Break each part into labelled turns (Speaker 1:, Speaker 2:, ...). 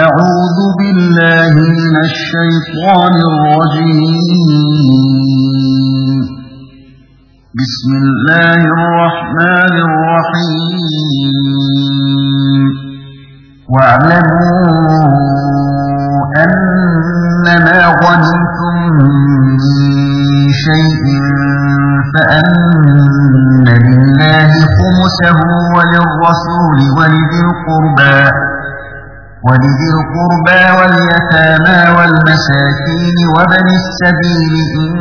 Speaker 1: أعوذ بالله من الشيطان الرجيم. بسم الله الرحمن الرحيم. واعلموا أنما غنمتم من شيء فأن لله خمسه وللرسول ولذي القربى. ولذي القربى واليتامى والمساكين وبن السبيل إن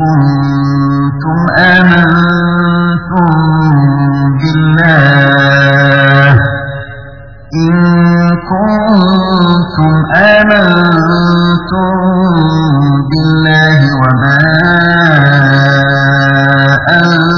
Speaker 1: كنتم آمنتم بالله. إن كنتم آمنتم بالله وما أنزلنا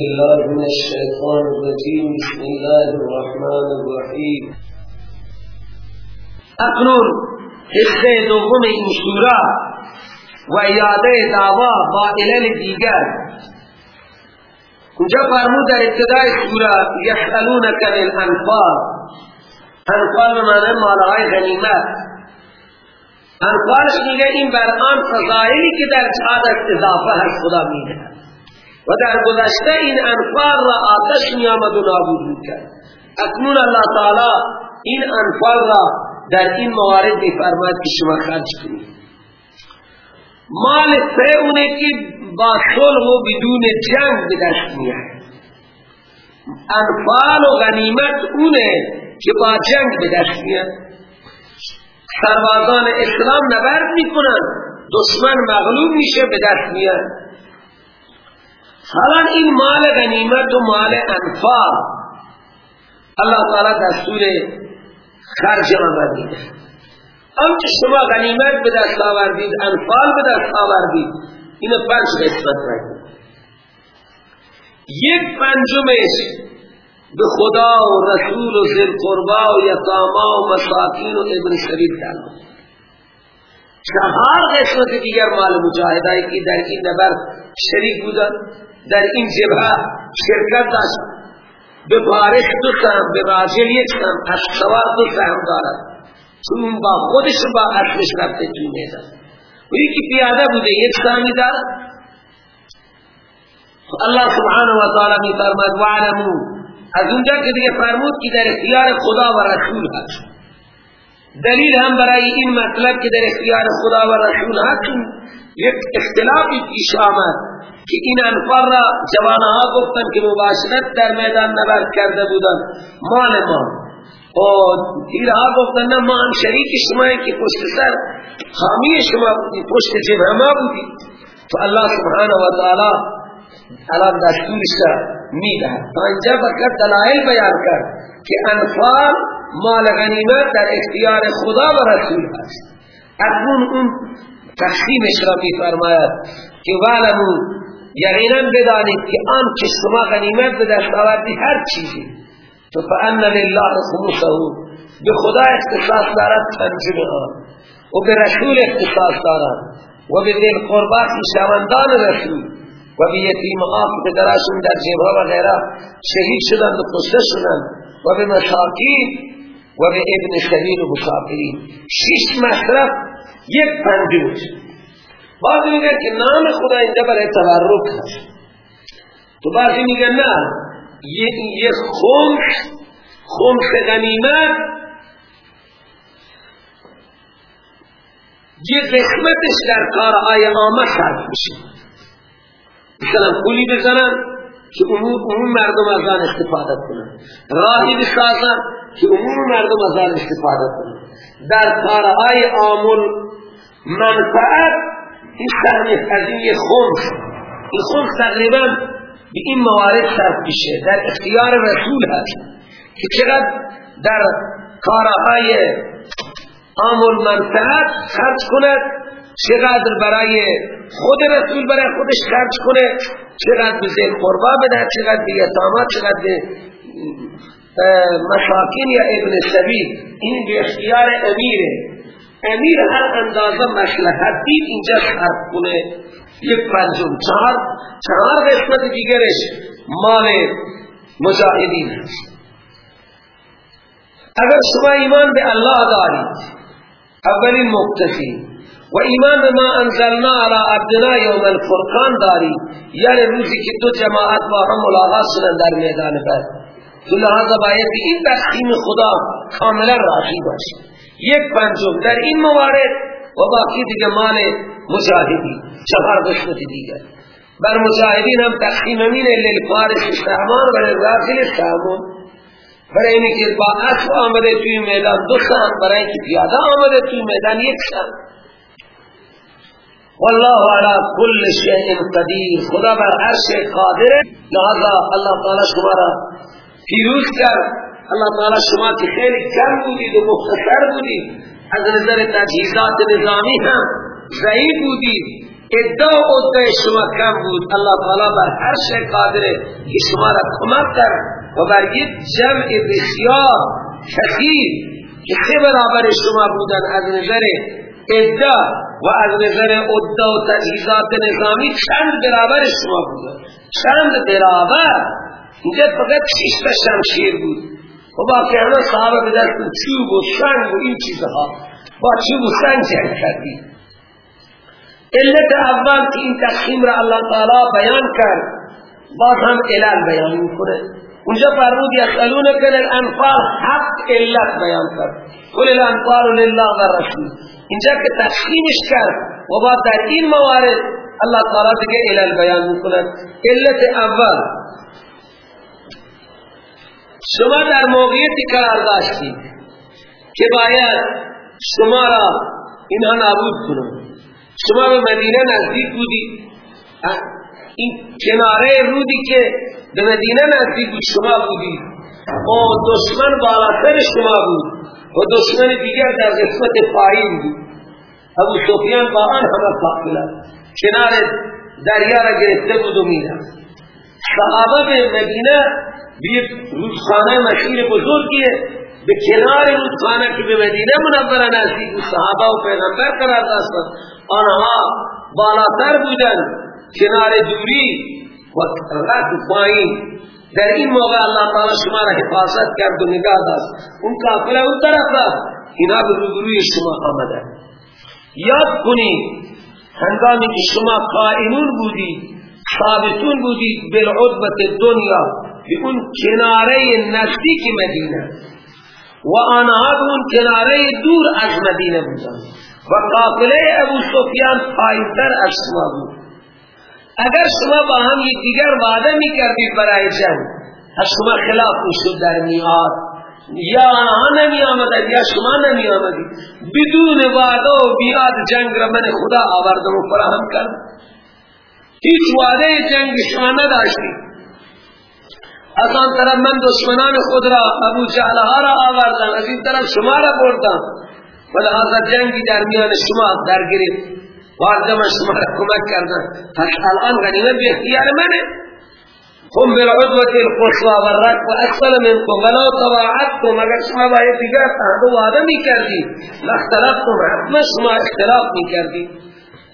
Speaker 2: بالله من الشيطان الرجيم. بسم الله الرحمن الرحيم. اکنون حصة دوم این سوره و ایاده دعوا با علل دیگر. اونجا فرمود در ابتدای سورة یسألونک الانفال أنفال معنی مالهای غنیمت. أنفالش میگه این بر آن فضائلی که در عادت اضافه هست خدا میده. و در گذشته این انفال را آتش میامد و نابود می‌کرد. اکنون الله تعالی این انفال را در این موارد میفرماید که شما خرج کنید. مال سه که با صلح و بدون جنگ به دست میاد انفال و غنیمت اونه که با جنگ به دست میاد سربازان اسلام نبرد می‌کنن دشمن مغلوب میشه به دست میاد حالا این مال غنیمت و مال انفال الله تعالی دستور خرج آن دیده. آنچه شما غنیمت به دست آوردید انفال به دست آوردید این پنج قسمت رکنید یک پنجمش به خدا و رسول و ذل قربا و یتاما و مساکین و ابن سبیل تعلق چهار قسمت دیگر مال مجاهدائی که در این نبر شریک بودن در این جبهه شرکت داشت. به بارش دو سهم به راجل یک سهم از سوار دو سهم دارد. چون با خودش با اصلش رفته تو میدن و یکی پیاده بوده یک سهمی دارد الله سبحانه و تعالی می فرماد وعلمو از اونجا که دیگه فرمود که در اختیار خدا و رسول هست. دلیل هم برای این مطلب که در اختیار خدا و رسول هست یک اختلافی پیش آمد. که این انفار را جوانها گفتن که مباشرت در میدان نبرد کرده بودن مال ما و تیرها گفتن نه ما هم شریک شما که پشت سر حامی شما بودی پشت جبه ما بودی تو الله سبحانه و تعالی الان دستورش را میده تا اینجا فقط دلائل بیان کرد که انفال مال غنیمت در اختیار خدا و رسول هست اکنون اون تقسیمش را می فرماید که وعلمو یقینا بدانید که آن که شما غنیمت به دست آوردی هر چیزی. تو فان لله خمسه به خدا اختصاص دارد پنجم آن. و به رسول اختصاص دارد. و به دل قربات شوندان رسول. و به یتیم که دراشون در جبه و غیره شهید شدند و کشته شدند. و به مساکین و به ابن سبیل و مسافرین شش مصرف یک پنجوش. بعضی میگن که نام خدا اینجا برای تبرک هست. تو بعضی میگن نه. یه خمس خمس غنیمت. یه قسمتش در کارهای آمه صرف میشه. مثلا پولی بزنن که عموم مردم از آن استفاده کنن. راهی بسازن که عموم مردم از آن استفاده کنن. در کارهای آمول منفعت این سهم از این یه خمس این خمس تقریبا به این موارد صرف میشه. در اختیار رسول هست که چقدر در کارهای آمول منفعت خرج کند چقدر برای خود رسول برای خودش خرج کنه چقدر به زیر قربا بده چقدر به یتامات چقدر به مساکین یا ابن سبیل. این به اختیار امیره. امیر هر اندازه مصلحت دید اینجا خرج کنه یک پنجم چهار چهار قسمت دیگرش مال مجاهدین اگر شما ایمان به الله دارید اولین مقتصی و ایمان به ما انزلنا على عبدنا یوم الفرقان داری یعنی روزی که دو جماعت با هم ملاقات شدن در میدان بر تو لحاظه باید این تقسیم خدا کاملا راضی باشی یک پنجم. در این موارد و باقی دیگه مال مجاهدی. چهار قسمت دیگر. بر مجاهدین هم تقسیم امینه للفارس سهمان و للرافل سهمان برای اینی که با اسب آمده توی میدان دو سهم برای اینکه پیاده آمده توی میدان یک سهم والله على كل شيء قدیر. خدا بر هر شيء قادر. لہذا اللہ تعالی شما را کرد. اللہ تعالی شما که خیلی کم بودید و مختصر بودید. از نظر تجهیزات نظامی هم ضعیف بودید. ادعا ادعا شما کم بود. اللہ تعالی بر هر شيء قادر که شما را کمک کرد و بر یک جمع بسیار کثیر که سه برابر شما بودن از نظر ادعا و از نظر ادعا و تجهیزات نظامی چند برابر شما بودن. چند برابر. اینجا فقط تا شمشیر بود. و باقی همه صحابه به دست چوب و سنگ و این چیزها؟ با چوب و سنگ جنگ کردی؟ علت اول که این تقسیم را اللہ تعالی بیان کرد باز هم علال بیان می‌کنه. اونجا فرمود یسالون کل الانفال حق علت بیان کرد. کل الانفال لله و رسول. اینجا که تقسیمش کرد و با در این موارد اللہ تعالی دیگه علل بیان می‌کند. علت اول شما در موقعیتی قرار داشتید که باید شما را اینها نابود کنند شما به مدینه نزدیک بودی. این کناره رودی که به مدینه نزدیک بود شما بودی. و دشمن بالاتر شما بود. و دشمن دیگر در قسمت پایین بود. ابو سفیان با آن همه فاقله کنار دریا را گرفته بود و میرا صحابه به مدینه به رودخانه مشهور بزرگیه به کنار رودخانه که به مدینه منوره نزدیک صحابه و پیغمبر قرار داشتن آنها بالاتر بودن کنار دوری و رد پایین. در این موقع اللہ تعالی شما را حفاظت کرد و نگاه داشت. اون کافله اون طرف رفت اینا به روبروی شما آمده یاد کنید هنگامی که شما قائمون بودید ثابتون بودید بالعدبت دنیا به اون کناره نزدیک مدینه. و آنها به اون کناره دور از مدینه بودن. و قافله ابو سفیان پایینتر از شما بود. اگر شما با هم یکدیگر وعده می‌کردید برای جنگ از شما خلاف می‌شد در میاد. یا آنها نمی آمدن یا شما نمی آمدید بدون وعده و بیاد جنگ را من خدا آوردم و فراهم کرد. هیچ وعده جنگ شما نداشتید از آن طرف من دشمنان خود را ابو جهلها را آوردم از این طرف شما را بردم. و لحاظا جنگی در میان شما در گرفت وارد من شما را کمک کردن. پس الان غنیمت به اختیار منه. هم بالعدوة القصوى والركب أسفل منكم ولو تواعدتم. اگر شما با دیگر تحت وعده می کردی لاختلفتم. حتما شما اختلاف می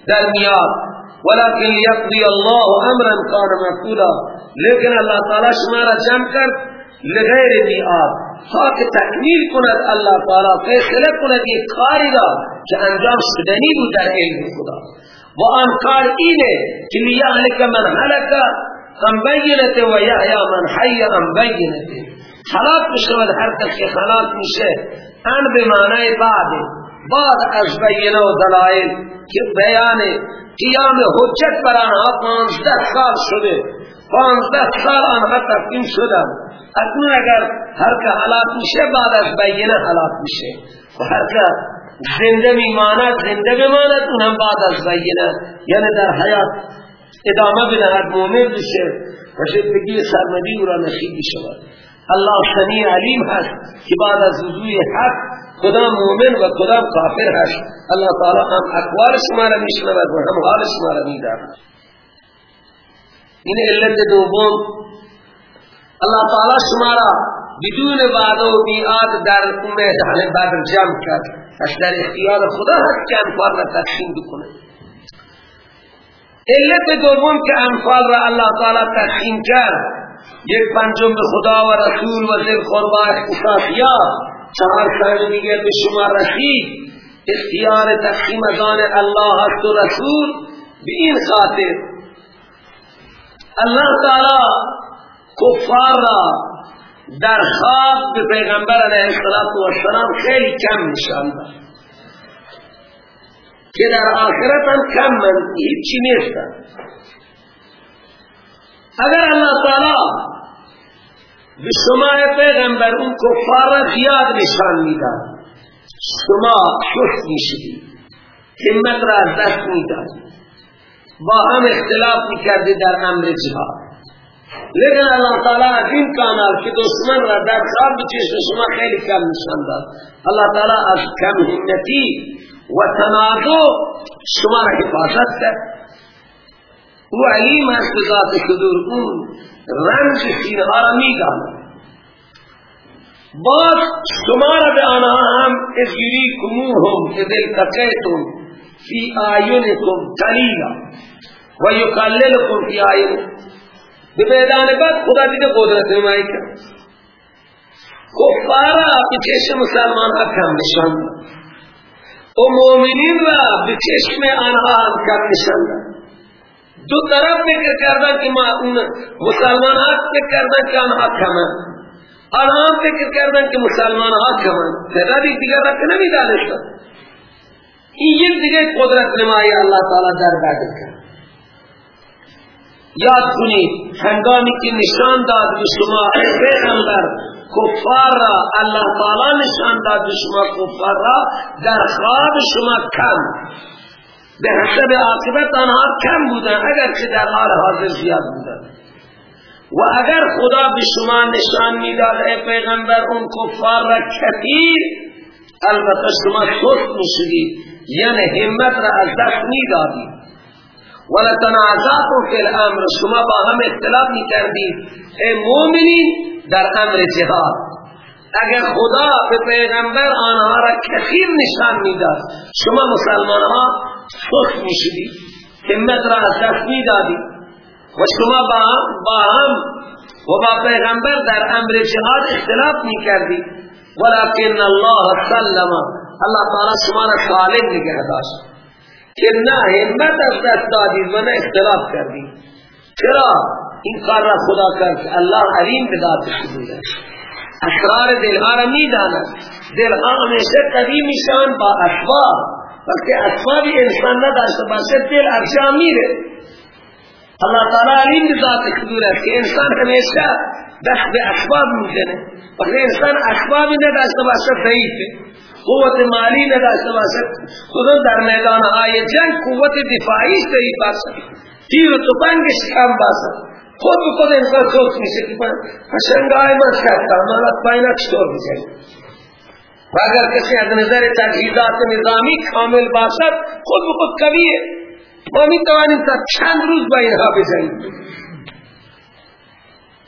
Speaker 2: در میاد ولكن يقضي الله امرا كان مفعولا لیکن اللہ تعالی شما را جمع کرد لغیر میعاد. تاکه تکمیل کند اللہ تعالی فیصله کند یک کاری را که انجام شدنی بود در علم خدا. و آن کار اینه که لیهلک من هلک ام بینت و یحیا من حی ام بینت حلاک بشود هر کس که حلاک میشه ان به معنی بعد. بعد از بینه و دلائل که بیان قیام حجت بر آنها پانزده سال شده. پانزده سال آنها تقدیم شدن اکنون اگر هر که حالات میشه بعد از بینه حالات میشه. و هر که زنده میماند زنده بماند اون هم بعد از بینه یعنی در حیات ادامه بدهد مومن بشه و شدگی سرمدی او را نصیب شود الله سمیع علیم هست که بعد از وضوع حق کدام مومن و کدام کافر هست. الله تعالی هم اقوال شما را میشنود و هم حال شما را می‌داند. این علت دوم الله تعالی شما را بدون وعده و بیعاد در میدان بدر جمع کرد. پس در اختیار خدا هست که انفال را تقسیم بکنه. علت دوم که انفال را الله تعالی تقسیم کرد یک پنجم خدا و رسول و ذل قربا اختصاصیا چهار سال دیگر به شما رسید؟ اختیار تقسیم ازان الله هست و رسول به این خاطر. الله تعالی کفار را در خواب به پیغمبر علیه السلام خیلی کم نشان داد. که در آخرت هم کم من هیچی نیستن. اگر اللہ تعالی به شما پیغمبر اون کفار زیاد نشان می‌داد شما شست می‌شدی همت را از دست می‌داد با هم اختلاف می‌کردی در امر جهاد. لیکن اللہ تعالی از این کانال که دشمن را در خواب بچشت شما خیلی کم نشان داد. اللہ تعالی از کم همتی و تنازع شما را حفاظت کرد. او علیم به ذات صدور اون رنج سینها را می‌داند باز شما را به آنها هم از یریکموهم اذ التقیتم فی آیونکم قلیلا و یکللکم فی آیونکم به میدان بعد خدا دیگه قدرت نمایی کرد. کفارا به چشم مسلمان ها کم نشان و مومنین را به چشم آنها هم کم نشان دو طرف فکر کردن که ما اون مسلمان ها فکر کردن که آنها کمن. آنها فکر کردن که مسلمان ها کمن. تعدادی دیگر را که نمی دانشتن این یک دیگه قدرت نمایی اللہ تعالی در بدر کرد. یاد کنید هنگامی که نشان داد به شما پیغمبر کفار را اللہ تعالی نشان داد به شما کفار را در خواب شما کم. به حسب عاقبت آنها کم بودن اگر که در حال حاضر زیاد بودن. و اگر خدا به شما نشان می‌داد ای پیغمبر اون کفار را کثیر البته شما سست می‌شدید یعنی همت را از دست می‌دادید. ولا تنازعتم فی الامر شما با هم اختلاف می‌کردید. ای مؤمنین در امر جهاد. اگر خدا به پیغمبر آنها را کثیر نشان می‌داد شما مسلمان ها سخت می‌شدید همت را از دست می‌دادید و شما با هم, با هم و با پیغمبر در امر جهاد اختلاف می‌کردید ولكن الله سلم. الله تعالی شما را سالم نگه داشت. که نه همت از دست دادید و نه اختلاف کردید چرا؟ این کار را خدا کرد الله علیم به ذات شدود اسرار دلها را می‌داند. دلها همیشه قوی میشن با اسباب بلکه اسباب انسان نداشته باشه دل ارجا میره. اللہ تعالی علیم ذات شدود است که انسان همیشه دست به اسباب می‌زنه. وقتی انسان اسبابی نداشته باشه ضعیفه. قوت مالی نداشته باشد. خدا در میدان های جنگ قوت دفاعی صحیح باشد تیر و تفنگش کم باشد. خود خود انسان سوچ میشه. که پشنگای من شکتا مالا پاینا چطور و اگر کسی از نظر تجهیزات نظامی کامل باشد خود به خود قویه. ما می‌توانیم تا چند روز با اینها بجنگیم.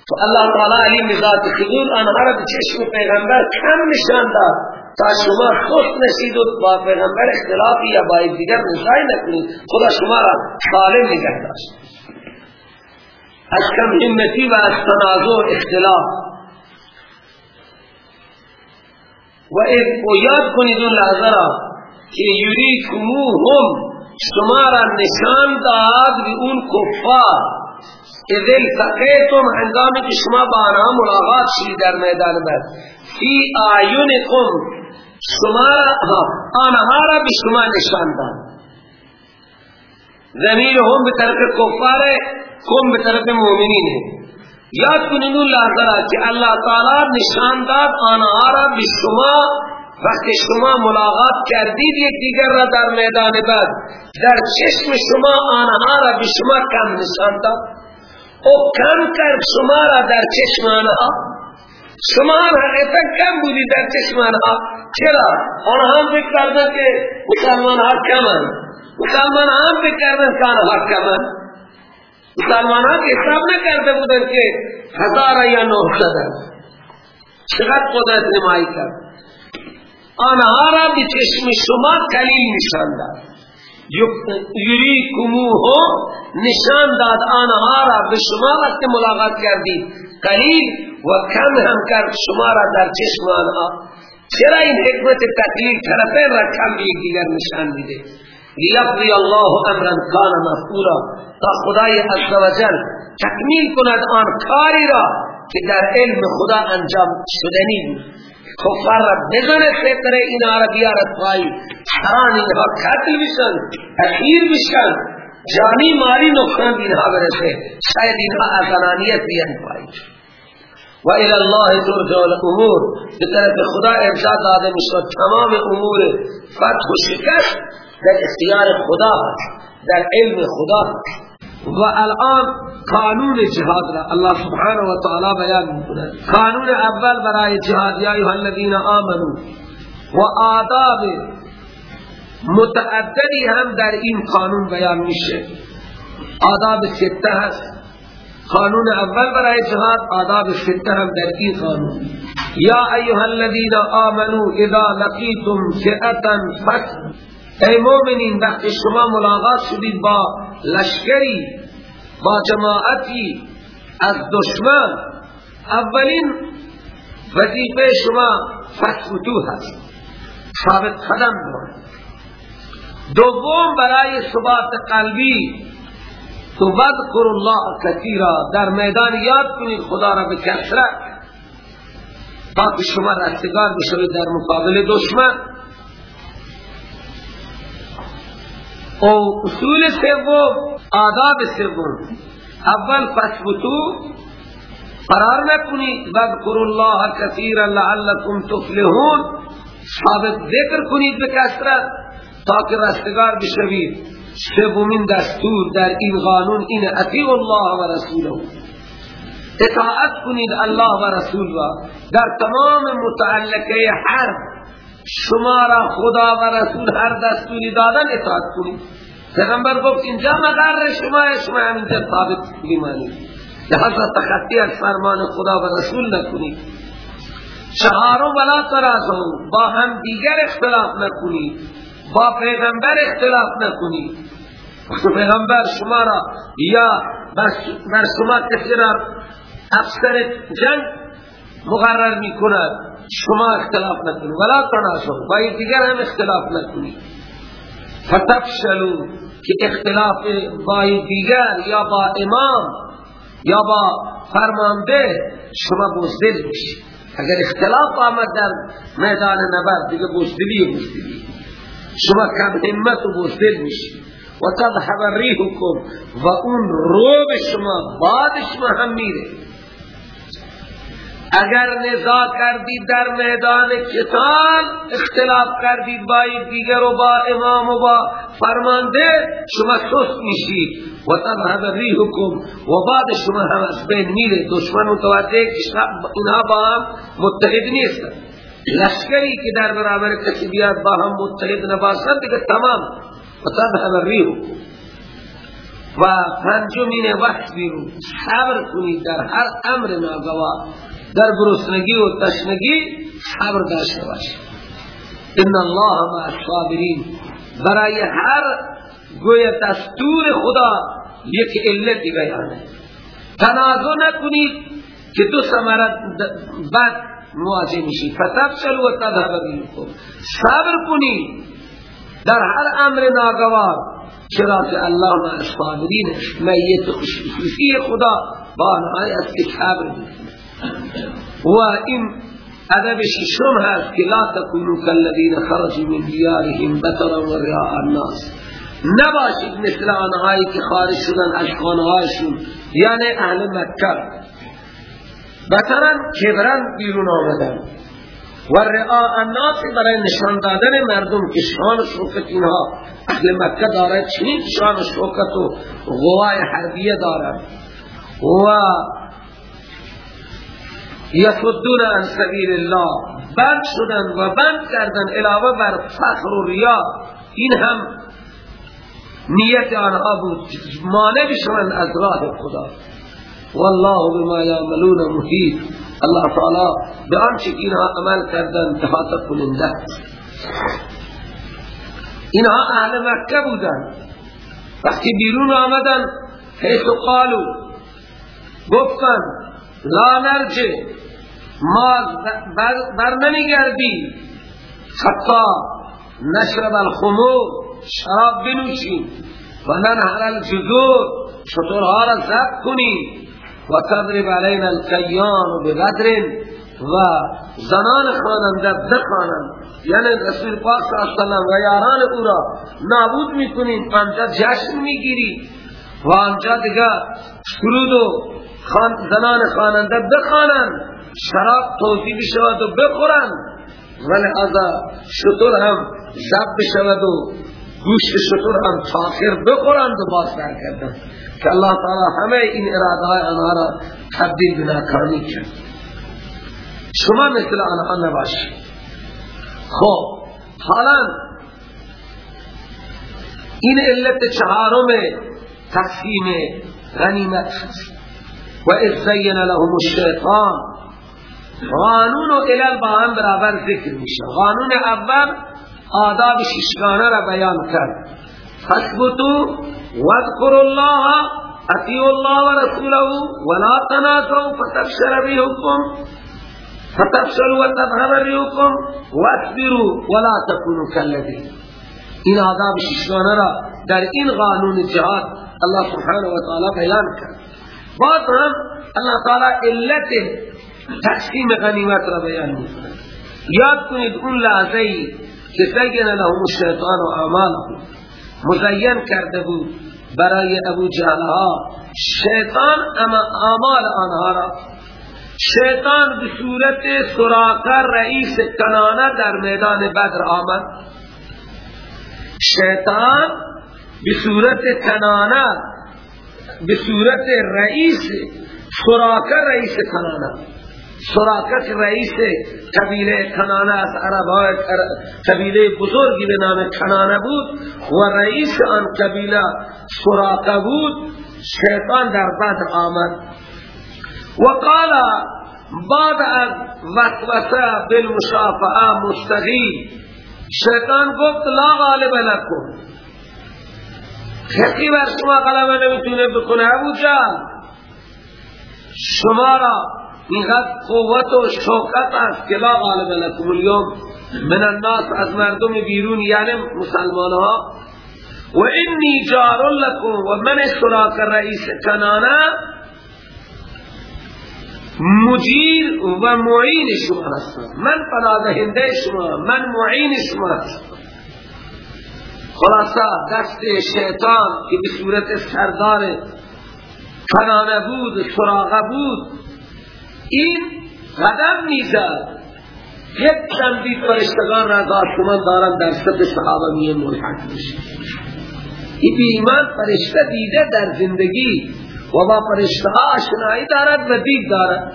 Speaker 2: تو اللہ تعالی علی مزاد خدود آنها را به چشم پیغمبر کم نشان داد. تا شما خوش نشید و با پیغمبر اختلافی یا با دیگر نزای نکنید خدا شما را سالم نگه داشت. از کم همتی و از تنازع اختلاف. و یاد کنید اون لحظه را که یریکموهم شما را نشان داد به اون کفار. اذن تقیتم هنگامی که شما با آنها ملاقات شید در میدان بر فی آیونکم شما آنها را به شما نشان داد. زمین هم به طرف کفار کم به طرف مومنین یاد کنین اللہ که اللہ تعالی نشان داد آنها را به شما وقتی شما ملاقات کردید یک دیگر را در میدان بعد در چشم شما آنها را به شما کم نشان داد. او کم کرد شما را در چشم آنها. شما حقیقتا کم بودی در چشم آنها. چرا؟ آنها فکر کردن که مسلمان ها کمن مسلمان ها فکر کردن که آنها مسلمان ها که حساب نکرده بودن که هزار یا نه شدن. چقدر قدرت نمایی کرد؟ آنها را به چشم شما کلیل نشان داد یریکموه نشان داد آنها را به شما وقت ملاقات کردید. قلیل و کم هم کرد شما را در چشم آنها. چرا این حکمت تقلیل طرفین را کم یک دیگر نشان میده؟ لیقضی الله امرا کان مفعولا. تا خدای عزوجل تکمیل کند آن کاری را که در علم خدا انجام شدنی بود کفار را بزنه سیطر این عربی آرد پایی سران اینها قتل بشن تخیر بشن. جانی ماری نقصان اینها برسه. شاید اینها ازنانیت بیان پایی و الى الله ترجع الامور. به طرف خدا ارجاع داده می‌شود تمام امور. فتح و شکست. در اختیار خدا در علم خدا و الان قانون جهاد را الله سبحانه و تعالی بیان میکنه قانون اول برای جهاد یا ایها الذین آمنو و آداب متعددی هم در این قانون بیان میشه. آداب سته هست. قانون اول برای جهاد آداب سته هم در این قانون. یا ایها الذین آمنو اذا لقیتم فئتا فتح ای مومنین وقتی شما ملاقات شدید با لشکری با جماعتی از دشمن اولین وظیفه شما فتوتو هست ثابت قدم بود دوم برای ثبات قلبی تو وذکر الله کثیرا در میدان یاد کنید خدا را به کثرت تاکه شما رستگار بشوید در مقابل دشمن. او اصول سوم آداب سوم اول فثبتو قرار نکنید وذکر الله کثیرا لعلکم تفلحون ثابت ذکر کنید به کثرت تاکه رستگار بشوید سومین دستور در این قانون این اطیع الله و رسوله اطاعت کنید الله و رسول را در تمام متعلقه حرف شما را خدا و رسول هر دستوری دادن اطاعت کنید. پیغمبر گفت اینجا مقر شما شما همینجا ثابت بمانید لحظه تخطی از فرمان خدا و رسول نکنید. شهارو ولا ترازو با هم دیگر اختلاف نکنید. با پیغمبر اختلاف نکنید. پیغمبر شما را یا بر شما کسی را افسر جنگ مقرر می کند شما اختلاف نکنید. ولا تناسو با دیگر هم اختلاف نکنید. فتفشلو که اختلاف با دیگر یا با امام یا با فرمانده شما بزدل بشید اگر اختلاف آمد در میدان نبرد دیگه بزدلی و بزدلی. شما کم همت و بزدل میشید. و تذهب ریحکم. و اون روب شما باد شما هم میره. اگر نزا کردید در میدان کتان اختلاف کردید با دیگر و با امام و با فرمانده شما سست میشید و تذهب ریحکم و بعد شما هم از بین میره. دشمن متوجه که اینها با هم متحد نیستن لشکری که در برابر کسی بیاد با هم متحد نباشد دیگه تمام. و تذهب ریحکم و پنجمین وقت بیرون صبر کنید. در هر امر ناگواه در گرسنگی و تشنگی صبر داشته باشه ان الله مع الصابرین. برای هر گویا دستور خدا یک علت بیانه. تنازع نکنید که دو ثمرت بعد مواجه میشی. فتفشل و تذهب صبر کنید در هر امر ناگوار. چرا که الله مع الصابرین میت خصوصی خدا با آنهای از که صبر و این ادب ششم هست که لا تکونو کالذین خرجوا من دیارهم بطرا و رعاء الناس. نباشید مثل آنهایی که خارج شدن از خانهایشون یعنی اهل مکه. بطرا کبرن بیرون آمدن. و رعاء الناس برای نشان دادن مردم که شان و شوکت اینها اهل مکه دارد چنین شان و شوکت و غوای حربیه دارد و یصدون عن سبیل الله. بند شدن و بند کردن علاوه بر فخر و ریا. این هم نیت آنها بود. مانع بشون از راه خدا. والله بما یعملون محیط. الله تعالی به آنچه اینها عمل کردن احاطه کننده اینها اهل مکه بودن وقتی بیرون آمدن حیث قالو گفتن لا نرجه ما بر نمیگردیم حتی نشرب الخمور. شراب بنوشیم. و ننهر الجذور. شطورها را زد کنیم. و تضرب علینا الکیان بقدر و زنان خاننده بخانند یعنی رسول پاک صلی اللہ علیہ و یاران او را نابود می‌کنیم. آنجا جشن می‌گیری و آنجا دیگه سرود و زنان خاننده بخانند شراب توضیح بشود و بخورند. ولی ازا شطور هم زب بشود و گوشت شطور هم تاخیر بخورند و باز کردن که اللہ تعالی همه این اراده آنها را تبدیل به ناکامی کرد. شما مثل آنها نباشید. خب حالا این علت چهارم تقسیم غنیمت هست. و اذ زین لهم الشیطان قانون و علل با هم برابر ذکر میشه. قانون اول آداب ششگانه را بیان کرد. فثبتو واذکر الله اطیعوا الله و رسوله ولا تنازعوا فتفشل بهكم فتفشلوا وتذهب ريحكم واصبروا ولا تكونوا كالذين. این آداب ششگانه را در این قانون جهاد الله سبحانه و تعالی بیان کرد. بعد هم الله تعالی علت تقسیم غنیمت را بیان می‌کنه. یاد کنید اون لحظه که سگن لهم الشیطان و اعمالهم. مزین کرده بود برای ابو جهلها. شیطان اما اعمال آنها را. شیطان به صورت سراقه رئیس کنانه در میدان بدر آمد. شیطان به صورت کنانه به صورت رئیس سراقه رئیس کنانه سراکت رئیس قبیله کنانه از عرب قبیله بزرگی به نام کنانه بود و رئیس آن قبیله سراکه بود. شیطان در بدر آمد. و قال بعد از وسوسه بالمشافعه مستقیم. شیطان گفت لا غالب لکن کسی بر شما غلبه نمی‌تونه بکنه ابو جان. شما را اینقدر قوت و شوکت است که لا غالب لکم اليوم من الناس از مردم بیرون یعنی مسلمان ها و انی جار لکم و من سراک رئیس کنانا مجیر و معین شما هستم. من پناهنده شما من معین شما هستم. خلاصا دست شیطان که به صورت سردار کنانه بود سراغه بود این قدم می‌زد. یک چندی فرشتگان را داشتمان دارن در سطح صحابه میه ملحق میشه این ایمان فرشته دیده در زندگی و با فرشته آشنایی دارد و دید دارد.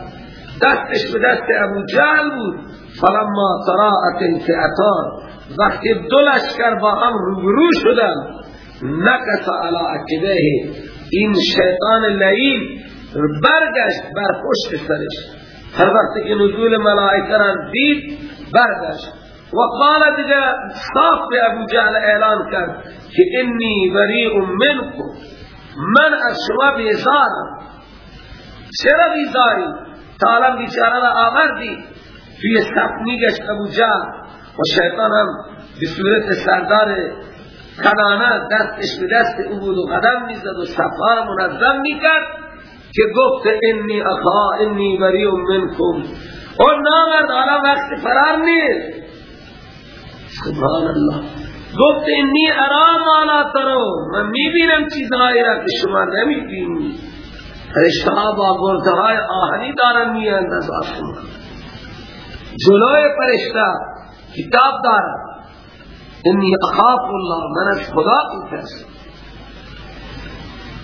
Speaker 2: دستش به دست ابو جهل بود. فلما تراعت الفئتان وقتی دو لشکر با هم روبرو شدن نکس علی عقبه این شیطان لعین برگشت بر پشت سرش. هر وقت که نزول ملائکه را دید برگشت. و قال دیگه صاف به ابو جهل اعلان کرد که انی بریء منکم من از شما بیزارم. چرا بیزاری؟ تعالی بیچاره را آوردی. توی صف میگشت ابو جهل. و شیطان هم به صورت سردار کنانه دستش به دست او بود و قدم می‌زد و صفها منظم می‌کرد که گفت انی اخا انی بریء منکم. او نامرد حالا وقت فرار نیست. سبحان الله گفت انی ارام آلا ترو. من می‌بینم چیزهایی را که شما نمی‌بینی. فرشتها با گرزهای آهنی دارن میاند از آسمان جلوی فرشته. کتاب دارن انی اخاف الله من از خدا میترسم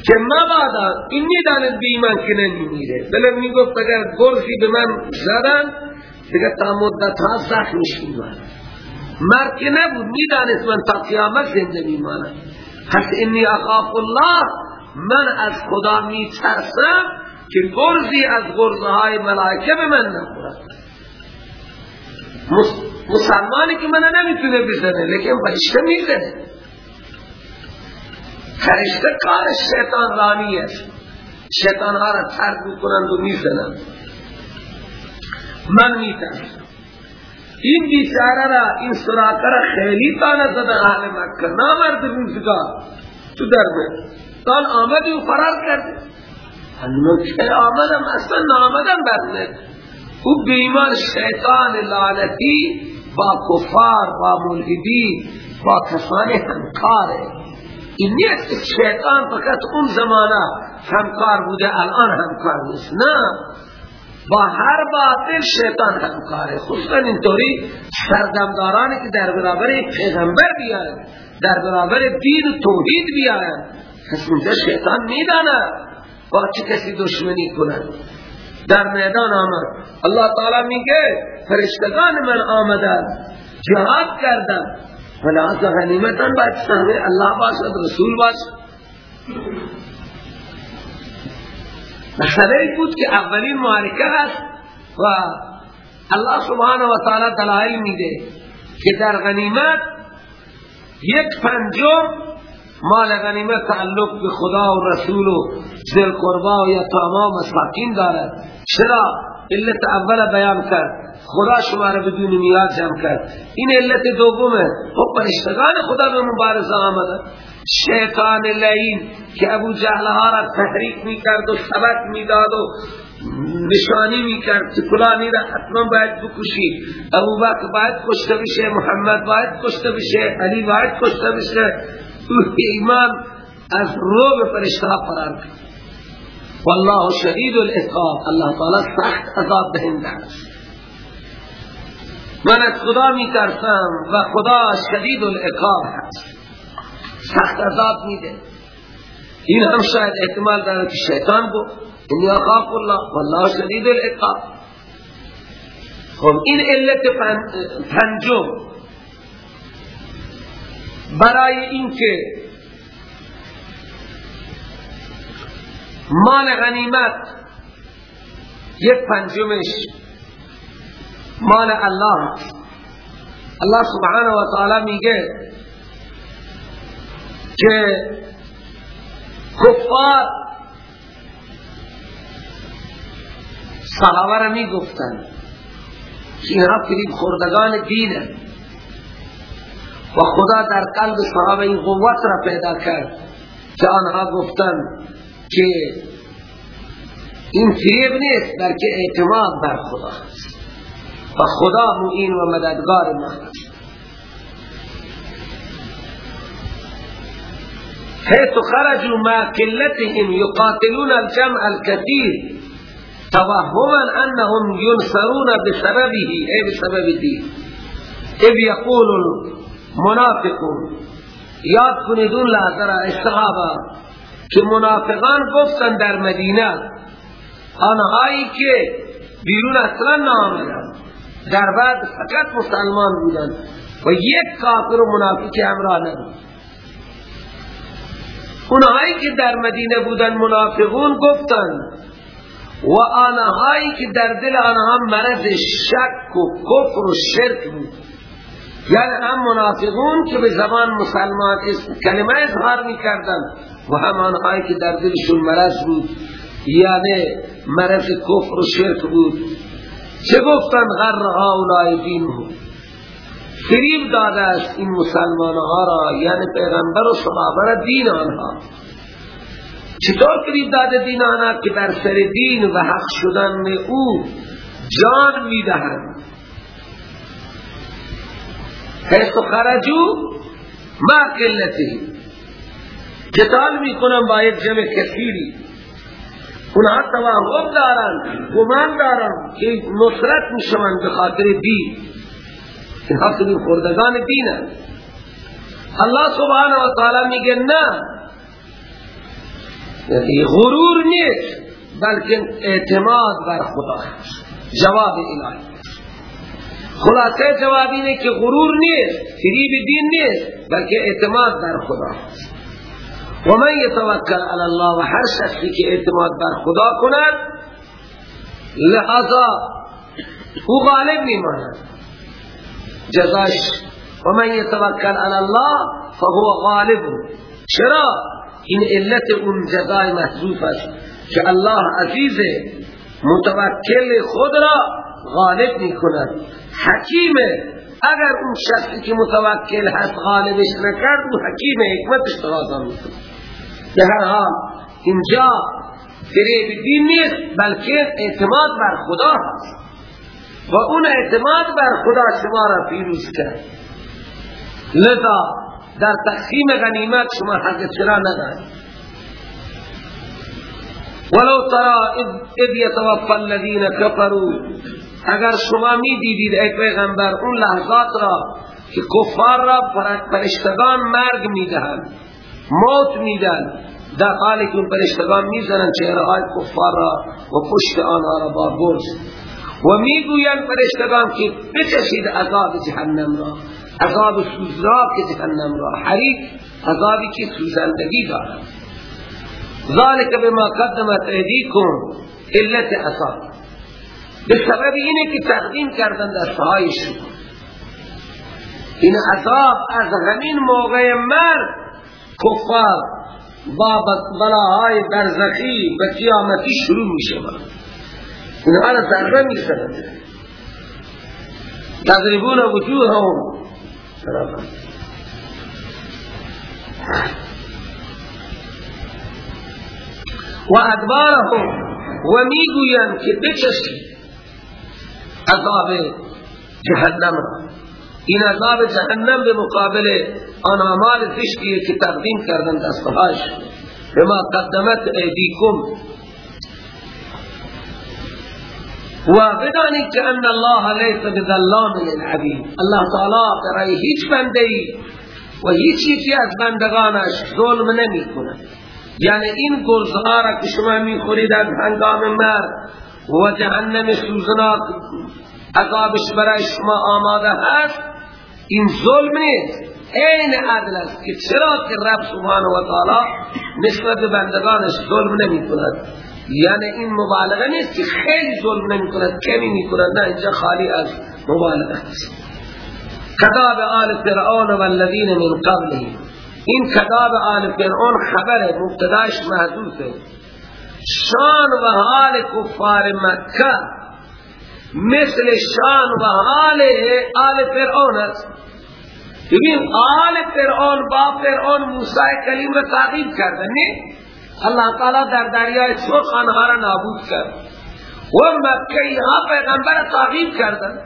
Speaker 2: که مبادا اینی دانت بی ایمان که نمیمیره. بله می گفت اگر گرزی به من زدن دیگه تا مدت ها زخمش میمانه مرد که نبود می‌دانست من تا قیامت زنده میمانم. پس انی اخاف الله من از خدا میترسم که گرزی از گرزهای ملائکه به من نخورد. مسلمانی که من نمی‌تونه بزنه لیکن فرشته می‌زنه. فرشته کار شیطان رانی است شیطان ها را ترک بکنند و می‌زنند. من میترسم. این بیچاره را این سراکه را خیلی تانه زده اهل مکه. نامرد روزگار. تو درمه تان آمدی و فرار کرده من که آمدم اصلا نامدم برنه او بیمان شیطان لعنتی با کفار با ملحدی با کسان همکاره. این نیست شیطان فقط اون زمانه همکار بوده الان همکار نیست. نه. با هر باطل شیطان همکاره. خصوصا اینطوری سردمدارانی که در برابر پیغمبر بیاید در برابر دین و توحید بیاید پس شیطان می‌داند. با چه کسی دشمنی کنند در میدان آمد. الله تعالی میگه فرشتگان من آمدن جهاد کردن ولی از غنیمتان باید سهمه الله باشد رسول باشد. مسئله بود که اولین معرکه هست و الله سبحانه و تعالی دلائل میده که در غنیمت یک پنجم مال غنیمت تعلق به خدا و رسول و ذل قربا و یتاما مساکین دارد چرا؟ علت اول بیان کرد. خدا شما را بدون میاد جمع کرد. این علت دومه. و پرشتگان خدا به مبارزه آمده. شیطان لعین که ابو جهل ها را تحریک می کرد و سبق می داد و نشانی می کرد که فلانی را حتما باید بکشی ابو بکر باید کشته بشه محمد باید کشته بشه علی باید کشته بشه. ایمان از روب فرشتہ فرار کرد والله شدید العقاب. الله تعالی سخت عذاب دهنده است. من از خدا می ترسم و خدا شدید العقاب هست. سخت عذاب میده. این هم شاید احتمال داره که شیطان بود. انی اخاف الله. والله شدید العقاب. خب این علت پنجم برای اینکه مال غنیمت یک پنجمش مال الله الله سبحانه و تعالی میگه که کفار صحابه را می گفتن که اینها فرید خوردگان دینه و خدا در قلب صحابه این قوت را پیدا کرد که آنها گفتن که این فریب نیست بلکه اعتماد بر خدا و خدا معین و مددگار ما حيث خرجوا مع قلتهم يقاتلون الجمع الكثير توهما انهم ينصرون بسببه. اي بسبب الدين اذ يقول المنافقون یاد کنیدون لحظه استغابا که منافقان گفتن در مدینه آنهایی که بیرون اصلا نامدن در بعد فقط مسلمان بودن و یک کافر و منافق همراه نبود. اونهایی که در مدینه بودن منافقون گفتن و آنهایی که در دل آنها مرض شک و کفر و شرک بود. یعنی هم منافقون که به زبان مسلمان کلمه اظهار می‌کردن و هم آنهایی که در دلشون مرض بود یعنی مرض کفر و شرک بود. چه گفتن غر هاولای دینهم. فریب داده است این مسلمان ها را یعنی پیغمبر و صحابه را دین آنها. چطور فریب داده دین آنها؟ که بر سر دین و حق شدن او جان می‌دهند. حیث خرجو ما قلتی. قتال می‌کنن با یک جمع کثیری. اونها توهم دارن گمان دارن که نصرت می‌شوند به خاطر دین. این حق خوردگان دین الله سبحانه و تعالی میگه نه. یعنی غرور نیست بلکه اعتماد بر خدا. جواب الهی. خلاصه جواب اینه که غرور نیست فریب دین نیست بلکه اعتماد بر خدا. و من یتوکل علی الله و هر شخصی که اعتماد بر خدا کند لحظا او غالب میماند. جزاش و من یتوکل علی الله فهو غالب. چرا؟ این علت اون جزای محذوف است که الله عزیز متوکل خود را غالب می کند حکیم اگر اون شخصی که متوکل هست غالبش نکرد او حکیم حکمتش تقاضا می کند به هر حال اینجا فریب دین نیست بلکه اعتماد بر خدا هست. و اون اعتماد بر خدا شما را پیروز کرد. لذا در تقسیم غنیمت شما حق چرا ندارید؟ ولو ترى اذ يتوفى الذين كفروا اگر شما می دیدید ای پیغمبر اون لحظات را که کفار را پرشتگان مرگ می‌دهند موت میدن در حالی که اون پرشتگان می‌زنند چهره های کفار را و پشت آنها را با برز و می‌گویند پرشتگان که بچشید عذاب جهنم را. عذاب سوزناک جهنم را. حریق عذابی که سوزندگی دارد. ذالک بما قدمت ایدیکم علت عذاب به سبب اینه که تقدیم کردن دستهای شما این عذاب از همین موقع مرد کفار با بلاهای برزخی و قیامتی شروع می شود. اینها را ضربه می سرد تضربون وجوههم. و ادبارهم. و می‌گویند که بچشید عذاب جهنم. این عذاب جهنم به مقابل آن اعمال زشتیه که تقدیم کردن دستهاش بما قدمت ایدیکم. و بدانید که ان الله لیس بظلام للعبید. الله تعالی برای هیچ بنده و هیچ چیزی از بندگانش ظلم نمی کند یعنی این گرزها را که شما می خورید هنگام مرد و جهنم سوزناک عذابش برای شما آماده هست. این ظلم نیست. این عدل است که چرا که رب سبحانه و تعالی نسبت بندگانش ظلم نمی کند یعنی این مبالغه نیست که خیلی ظلم نمی کند کمی می کند نه اینجا خالی از مبالغه است. کتاب آل فرعون و الذین من قبله این کتاب آل فرعون خبر مبتداش محدوثه شان و حال کفار مکه. مثل شان و حال آل فرعون است. ببین آل فرعون با فرعون موسی کلیم را تعقیب کردن نه؟ اللہ تعالی در دریای سرخ آنها را نابود کرد. و مکه اینها پیغمبر تعقیب کردن.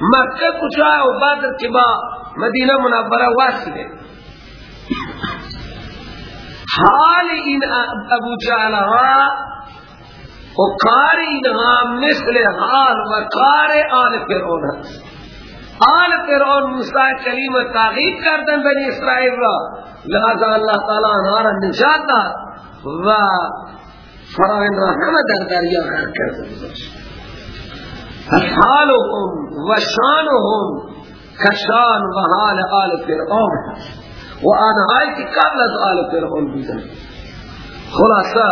Speaker 2: مکه کجا و بعد که با مدینه منوره وصله حال این ابو جهل ها و کار اینها مثل حال و کار آل فرعون هست آل فرعون موسی کلیم تعقیب کردن بنی اسرائیل را. لہذا اللہ تعالی آنها را نجات داد و فرعون را همه در دریا غرق کرده حالهم و شانهم کشان و حال آل فرعون و آنهایی که قبل از آل فرعون بودن. خلاصه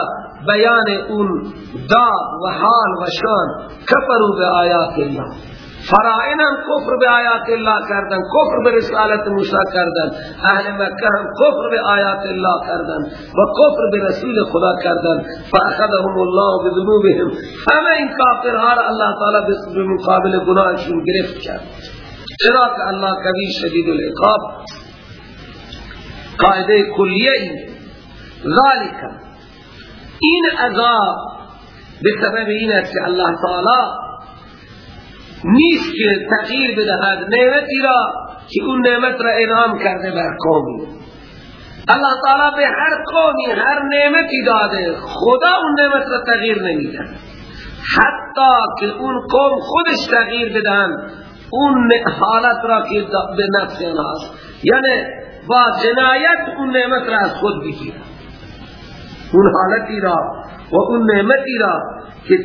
Speaker 2: بیان اون داد و حال و شان کفروا به آیات الله. فرائنم کفر به آیات الله کردن کفر به رسالت موسی کردن اهل مکه هم کفر به آیات الله کردن و کفر به رسول خدا کردن. فاخذهم الله بذنوبهم. همه این کافرها را الله تعالی به مقابل گناهشون گرفت کرد. چرا که الله کبیر شدید العقاب؟ قاعدة کلیه این ذالک این عذاب به سبب این است که الله تعالی نیست که تغییر بدهد نعمتی را که اون نعمت را انعام کرده بر قومی الله تعالی به هر قومی هر نعمتی داده خدا اون نعمت را تغییر نمیده حتی که اون قوم خودش تغییر بدن اون حالت را که به نفس هست یعنی با جنایت اون نعمت را از خود بگیره اون حالتی را و اون نعمتی را که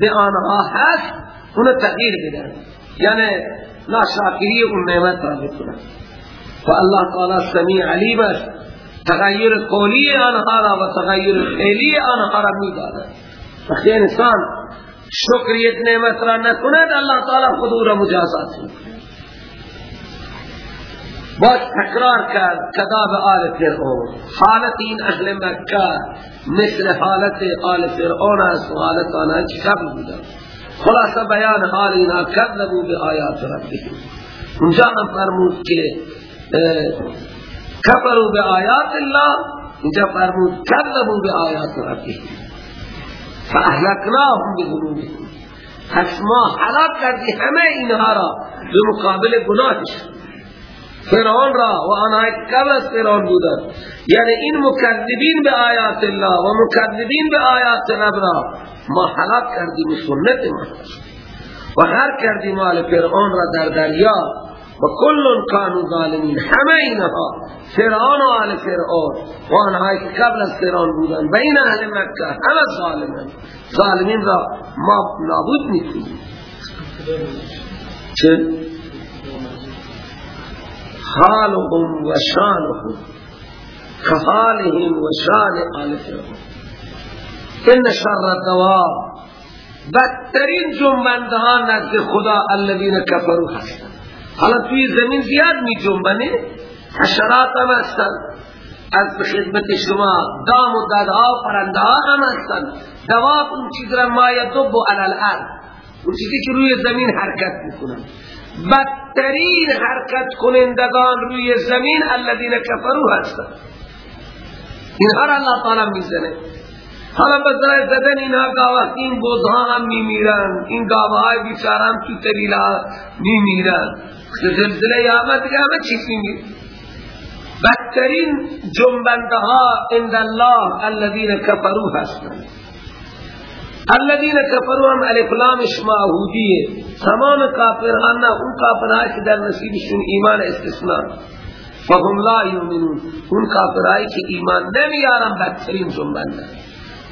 Speaker 2: به آنها هست اون تغییر بدن. یعنی ناشاکری اون نعمت را بکنن. و الله تعالی سمیع علیم است. تغییر قولی آنها را و تغییر فعلی آنها را می داده وقتی انسان شکر یک نعمت را نکند الله تعالی خود را مجازات می‌کنه باز تکرار کرد کذاب آل فرعون. حالت این اهل مکه مثل حالت آل فرعون است و حالت آنها قبل بودن خلاص بیان حال اینا کذبوا به آیات ربهم. اونجا هم فرمود که کفروا به آیات الله اینجا فرمود کذبوا به آیات ربهم. فاهلکناهم بذنوبهم. پس ما حلاک کردی همه اینها را به مقابل گناهش. فرعون را و آنها قبل از فرعون بودن یعنی این مکذبین به آیات الله و مکذبین به آیات رب را ما حلاک کردیم سنت ما و هر کردیم آل فرعون را در دریا و کل کانو ظالمین همه اینها فرعون و آل فرعون و آنهایی که قبل از فرعون بودن و این اهل مکه همه ظالمین ظالمین را ما نابود می‌کنیم چه؟ حالهم و شانهم کحالهم و شان آل ان شر دواب بدترین جنبنده ها نزد خدا الذین کفروا هستند حالا توی زمین زیاد می جنبنه حشرات هم هستن. از خدمت شما دام و دادها و پرنده ها هم هستن. دواب اون چیز را ما یدب علی الارض. اون چیزی که روی زمین حرکت می‌کنن. بدترین حرکت کنندگان روی زمین الذین کفروا هستن. اینها را الله تعالی می‌زنه. حالا بزرای زدن اینا گاوه این بوزها هم میمیرن این گاوه های بیچاره هم تو طویله میمیرن. زلزله آمد دیگه همه چیز میمیرن بدترین جنبنده ها عند الله الذين كفروا هستند الذين كفروا هم الافلامش معهودیه تمام کافران اون کافرهایی که در نصیبشون ایمان استثناء. فهم لا یؤمنون اون کافرهایی که ایمان نمیارن بدترین جنبنده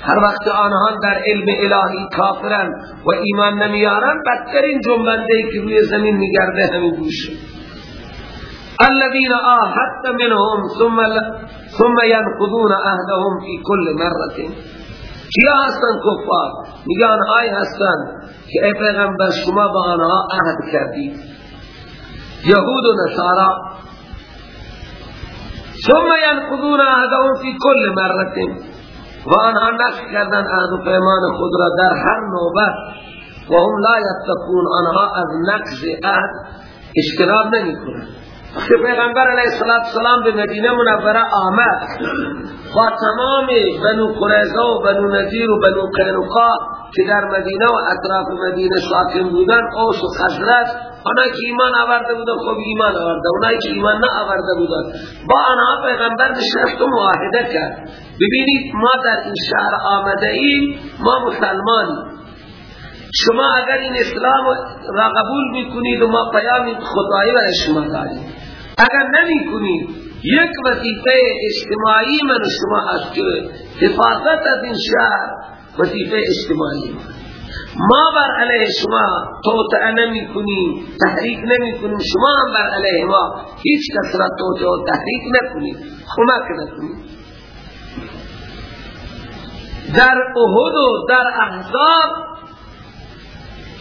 Speaker 2: هر وقت آنها در علم الهی کافرن و ایمان نمیارن بدترین جنبنده که روی زمین میگرده همین گوشه الذين آهدت منهم ثم ثم ينقضون عهدهم في كل مرة. کیا هستن کفار میگه آنهایی هستن که ای پیغمبر شما با آنها عهد کردید یهود و نصارا ثم ينقضون عهدهم في كل مرة و آنها نقش کردن عهد پیمان خود را در هر نوبت و هم لا یتقون آنها از نقض عهد اشتراب نمی کنند وقتی پیغمبر علیه السلام به مدینه منوره آمد. با تمام بنو قریظه و بنو نذیر و بنو قینقا که در مدینه و اطراف مدینه ساکن بودن اوس و خزرج آنها که ایمان آورده بودن خب ایمان آورده اونایی که ایمان نه آورده بودن. با آنها پیغمبر نشست و معاهده کرد. ببینید ما در این شهر آمده ایم ما مسلمانی شما اگر این اسلام را قبول می‌کنید و ما پیام خدایی برای شما داریم. اگر نمی کنید یک وظیفه اجتماعی من شما هست که حفاظت از این شهر وظیفه اجتماعی ما. بر علیه شما توتع نمی کنیم تحریک نمی کنیم شما هم بر علیه ما هیچ کس را توتع و تحریک نکنید خمک نکنید در احد و در احزاب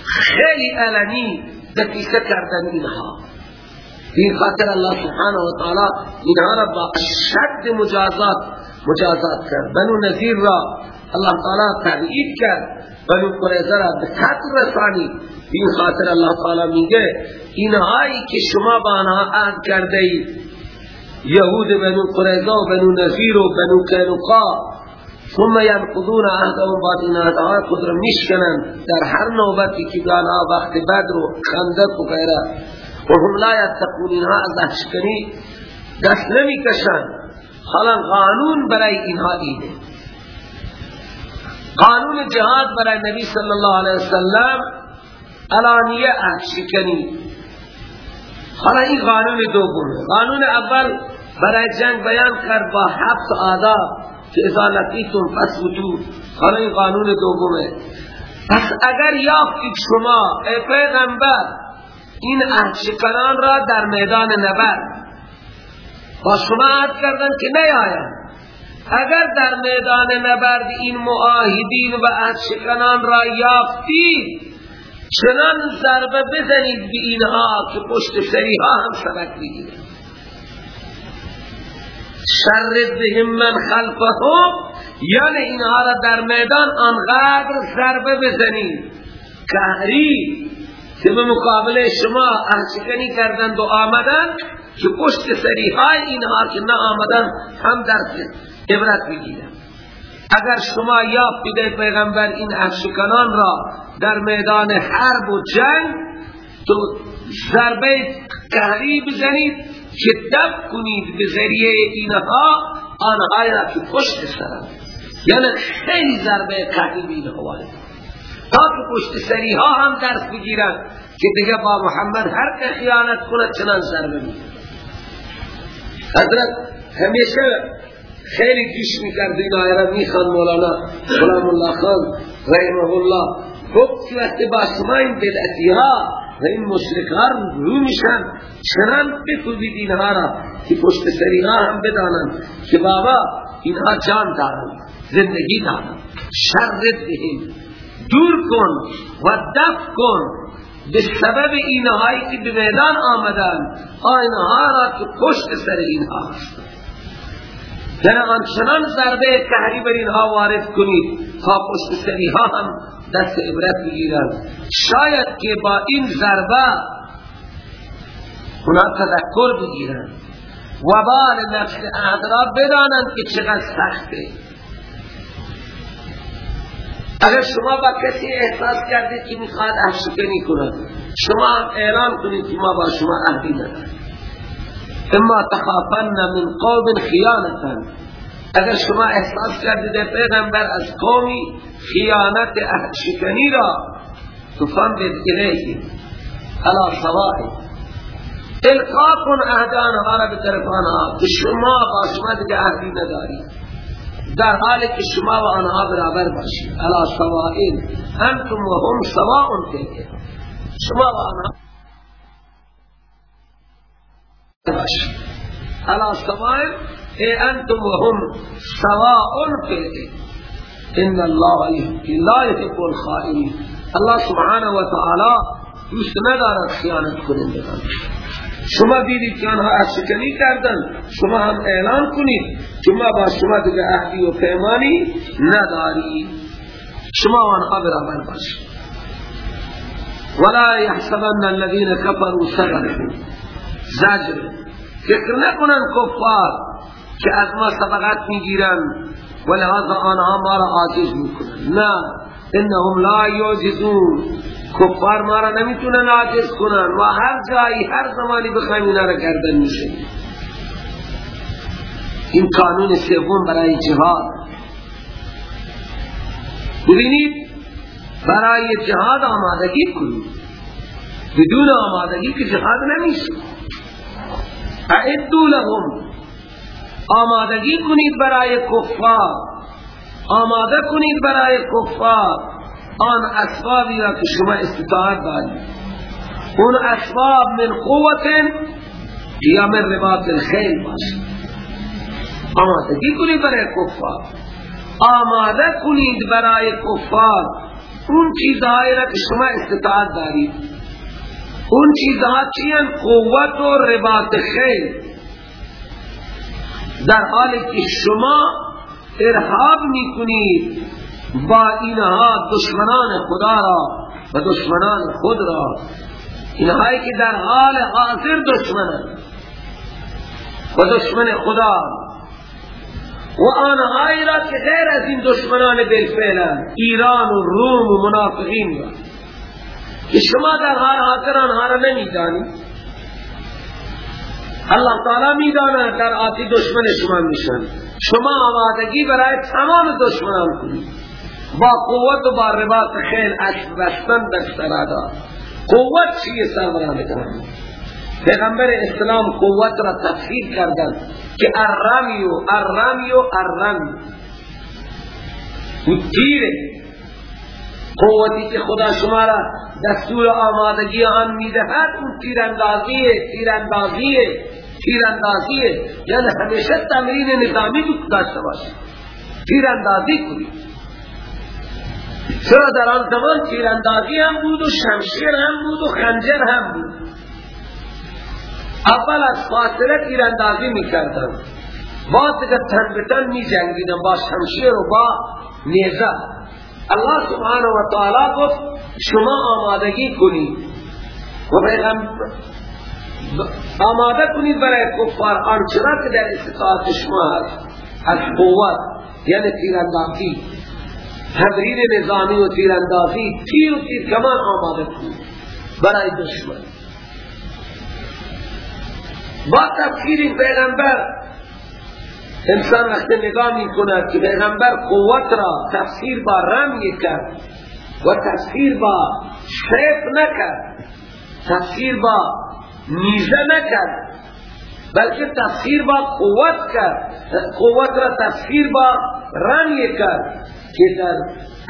Speaker 2: خیلی علنی دقیقه کردن اینها. این خاطر الله سبحانه و تعالی اینها را با شد مجازات مجازات کرد. بنو نذیر را الله تعالی تبعید کرد. بنو قریظه را به قتل رسانی این خاطر الله تعالی میگه اینهایی که شما با آنها عهد کرده اید یهود بنو قریظه و بنو نذیر و بنو قینقا ثم ينقضون عهدهم بعد این عهدهای خود را در هر نوبتی که دانا وقت بدر و خندق و غیره و هم لا یتقون اینها از اشکنی دست نمی کشن حالا قانون برای اینها اینه. قانون جهاد برای نبی صلی اللہ علیہ وسلم علانیه اشکنی حالا این قانون دوم. قانون اول برای جنگ بیان کرد با حفظ آداب که اذا لقیتم فسبتو حالا این قانون دومه. پس اگر یافتید شما ای پیغمبر این احشکنان را در میدان نبرد. با شما عهد کردن که نیاید اگر در میدان نبرد این معاهدین و احشکنان را یافتید چنان ضربه بزنید به اینها که پشت سریها هم سبک بگیرد شرد بهم من خلفهم یعنی اینها را در میدان آنقدر ضربه بزنید. کهری که به مقابل شما احشکنی کردند و آمدن که پشت سریهای اینها که نه آمدن هم در عبرت بگیرند اگر شما یاد بیده پیغمبر این افشکنان را در میدان حرب و جنگ تو ضربه قهری بزنید که دب کنید به ذریعه اینها آنها را که پشت سرند یعنی خیلی ضربه قهری وارد. تا که پشت سری ها هم درس بگیرن که دیگه با محمد هر که خیانت کند چنان ضربه می‌گیرن حضرت همیشه خیلی گیش می‌کرد این آیه را. مولانا غلام الله خان رحمه الله گفت که وقتی با شما این بدعتی ها و این مشرکان رو میشن چنان بکوزید اینها را که پشت سری ها هم بدانند که بابا اینها جان دارند زندگی دارند شرد بهم دور کن و دف کن به سبب اینهایی که به میدان آمدن آینها را که پشت سر اینها. یعنی آنچنان ضربه قهری بر اینها وارد کنید تا پشت سریها هم دست عبرت بگیرند. شاید که با این ضربه اونا تذکر بگیرند و بال نفس احد را بدانند که چقدر سخته. اگر شما با کسی احساس کردید که می‌خواد افشکنی کند شما اعلام کنید که ما با شما عهدی نداریم. اما تخافن من قوم خیانتا اگر شما احساس کردید پیغمبر از قومی خیانت شکنی را تفند الیه علا سوائی القا کن اهدان را به شما با شما دیگه عهدی ندارید. در حالی که شما و آنها برابر باشید. علا سوائین انتم و هم سواء که شما و آنها باشید. سوائن اے انتم و هم سواء فی ان الله لا يحب الخائنین. الله سبحانه و تعالی دوست ندارد خیانت کنندگان شما دیدید که آنها اشکنی کردن شما هم اعلان کنید شما با شما دیگه عهدی و پیمانی نداری شما و آنها برابر باشید. ولا يحسبن الذين كفروا سبقوا زجر. فکر نکنن کفار که از ما سبقت می‌گیرن و لحاظ آنها ما را آتش می‌کنن. نه. انهم لا یوجزون کفار ما را نمی‌تونن آتش کنن. و هر جایی هر زمانی بخوایم اینا را گردن میشه این قانون سوم برای جهاد. ببینید برای جهاد آمادگی کنید. بدون آمادگی که جهاد نمیشه. اعدو لهم. آمادگی کنید برای کفار. آماده کنید برای کفار. آن اسبابی را که شما استطاعت دارید. اون اسباب من قوت یا من رباط الخیل باشد آمادگی کنید برای کفار. آماده کنید برای کفار. اون چیزهایی را که شما استطاعت دارید. اون چیزها چیان؟ قوت و رباط خیل در حالی که شما ارهاب می‌کنید. با اینها دشمنان خدا را و دشمنان خود را. اینهایی که در حال حاضر دشمنان و دشمن خدا. و آنهایی را که غیر از این دشمنان بالفعلن ایران و روم و منافقین را. که شما در حال حاضر آنها را نمی‌دانید. الله تعالی می‌داند در آتی دشمن شما میشن شما آمادگی برای تمام دشمنان کنید. با قوت و با رباط خیل اشب بستن در سرادا قوت چیه سروران کنند پیغمبر اسلام قوت را تفسیر کردن که الرمی و الرمی و الرمی و تیره. قوتی که خدا شما را دستور آمادگی آن می‌دهد اون تیراندازیه تیراندازیه تیراندازیه. یعنی همیشه تمرین نظامی داشته باشید. تیراندازی کنید. چرا در آن زمان تیراندازی هم بود و شمشیر هم بود و خنجر هم بود؟ اول از فاصله تیراندازی می‌کردن بعد دیگه تن به تن می جنگیدن با شمشیر و با نیزه. الله سبحانه و تعالی گفت شما آمادگی کنید. و پیغمبر آماده کنید برای کفار. آنچنا که در استطاعت شما هست. از قوت یعنی تیراندازی. تدریر نظامی و تیراندازی تیر و تیر کمان آماده کنید برای دشمن. با تفکیر پیغمبر انسان وقت نگاه می کند که پیغمبر قوت را تفسیر با رمی کرد و تفسیر با شیف نکرد تفسیر با نیزه نکرد بلکه تفسیر با قوت کرد قوت را تفسیر با رمی کرد. که در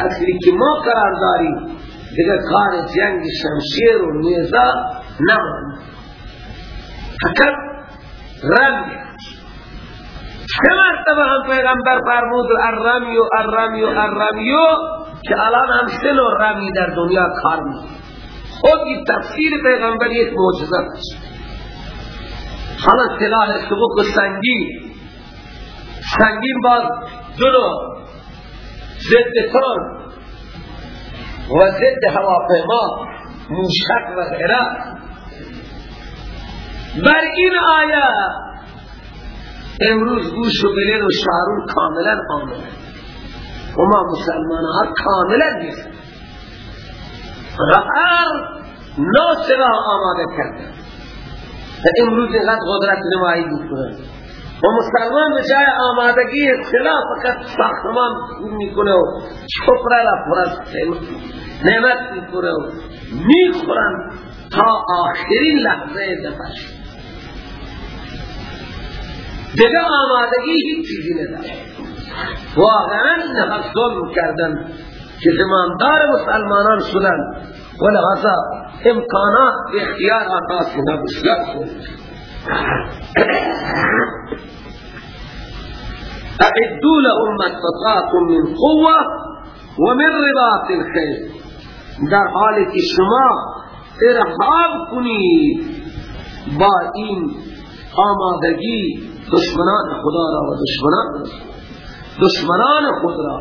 Speaker 2: اصلی که ما قرار داریم دیگه کار جنگ شمشیر و نیزه نماند فقط رمی. سه مرتبه هم پیغمبر فرمود الرمی و الرمی و الرمی که الان هم سه نوع رمی در دنیا کار می خود این تفسیر پیغمبر یک معجزه است. حالا سلاح سبک و سنگین. سنگین باز ضد تان و ضد هواپیما موشک و غیره. بر این آیه امروز گوش و بلین و شهرون کاملا آمده. و ما مسلمان ها کاملا نیست. و هر نو سلاح آماده کرده. امروز اینقدر قدرت نمایی بکنه و مسلمان به جای آمادگی سلاح فقط ساختمان می‌کنه و شکر را پرست نعمت می‌کنه و می‌خورن تا آخرین لحظه دفش دیگه آمادگی هیچ چیزی نداره. واقعا اینها ظلم کردن که زماندار مسلمانان شدن. و لحظا امکانات اختیار آقاس اینا بسیار شد. أعدوا لهم ما استطاعتم من قوة ومن رباط الخيل. در حالی که شما ارحاب کنید با این آمادگی دشمنان خدا را و دشمنان دشمنان خود را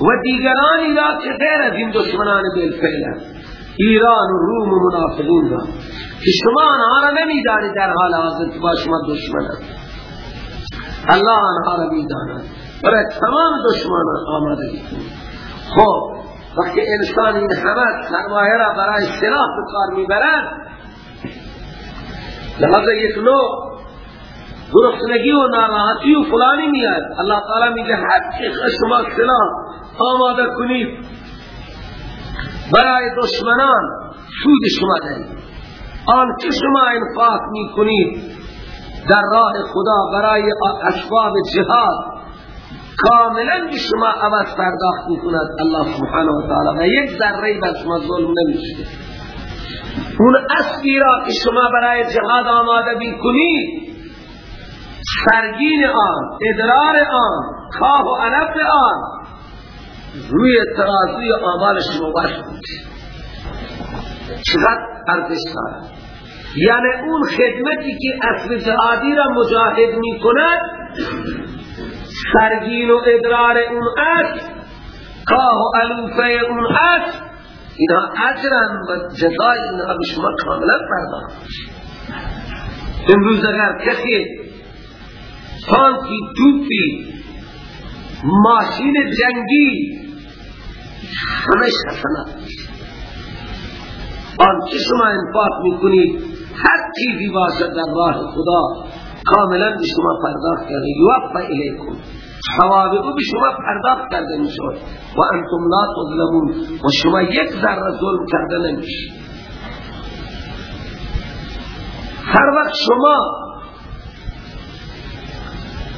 Speaker 2: و دیگرانی را که غیر از این دشمنان بالفعل ایران و روم و منافقین را. که شما آنها را نمیدانی در حال حاضر که با شما دشمن الله آنها را می‌داند. برای تمام دشمنان آماده خب وقتی انسان این همه سرمایه را برای سلاح بکار می‌برد لحظه یک نوع گرسنگی و ناراحتی و فلانی میاد الله تعالی میگه چیز شما سلاح آماده کنید. برای دشمنان سود شما دهید آن که شما انفاق می کنید در راه خدا برای اسباب جهاد کاملا که شما عوض پرداخت می الله سبحانه و تعالی و یک ذره بر شما ظلم نمیشه اون اسبی را که شما برای جهاد آماده بی کنید سرگین آن ادرار آن کاه و علف آن روی ترازوی آمال شما باش چقدر ارزش دارد یعنی اون خدمتی که اصل جهادی را مجاهد می کند سرگین و ادرار اون اصل کاه و علوفه اون اصل اینها اجرن و جزای اینها به شما کاملا پرداخت امروز اگر کسی تانکی توپی ماشین جنگی همش حسنات آنچه شما انفاق می‌کنید؟ هر چیزی باشد در راه خدا کاملا به شما پرداخت کرده. یوفا الیکم او به شما پرداخت کرده می‌شود. و انتم لا تظلمون. و شما یک ذره ظلم کرده نمیشید. هر وقت شما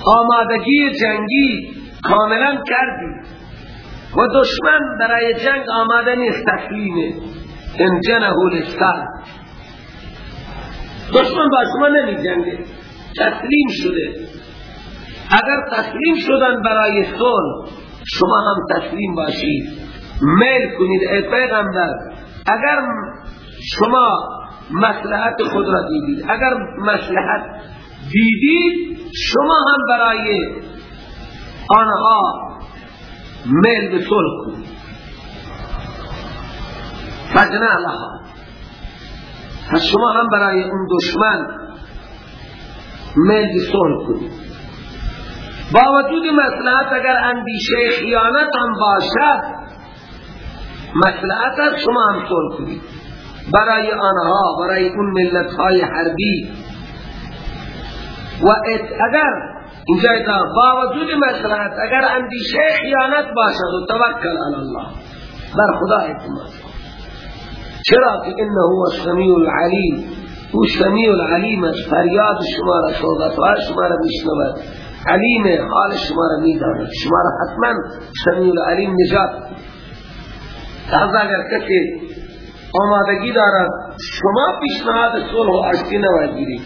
Speaker 2: آمادگی جنگی کاملا کردی و دشمن برای جنگ آماده نیست تسلیمه ان جنه للسلم دشمن با شما نمی جنگه تسلیم شده. اگر تسلیم شدن برای صلح شما هم تسلیم باشید. میل کنید ای پیغمبر اگر شما مصلحت خود را دیدید اگر مصلحت دیدید شما هم برای آنها میل به صلح کنید. فجنه لها پس شما هم برای اون دشمن میل صلح کنید. با وجود مصلحت اگر اندیشه خیانت هم باشد مصلحت از شما هم صلح کنید. برای آنها برای اون ملت های حربی. و اگر اینجا ایتا با وجود مصلحت اگر اندیشه خیانت باشد و توکل علی الله. بر خدا اعتماد چرا که انه هو السمیع العلیم. أو سمیع العلیم است. فریاد شما را های شما را میشنود. علیم حال شما را میداند. شما را حتما سمیع العلیم نجات. لحظه اگر کسی آمادگی دارد شما پیشنهاد صلح و عشقی نواجیری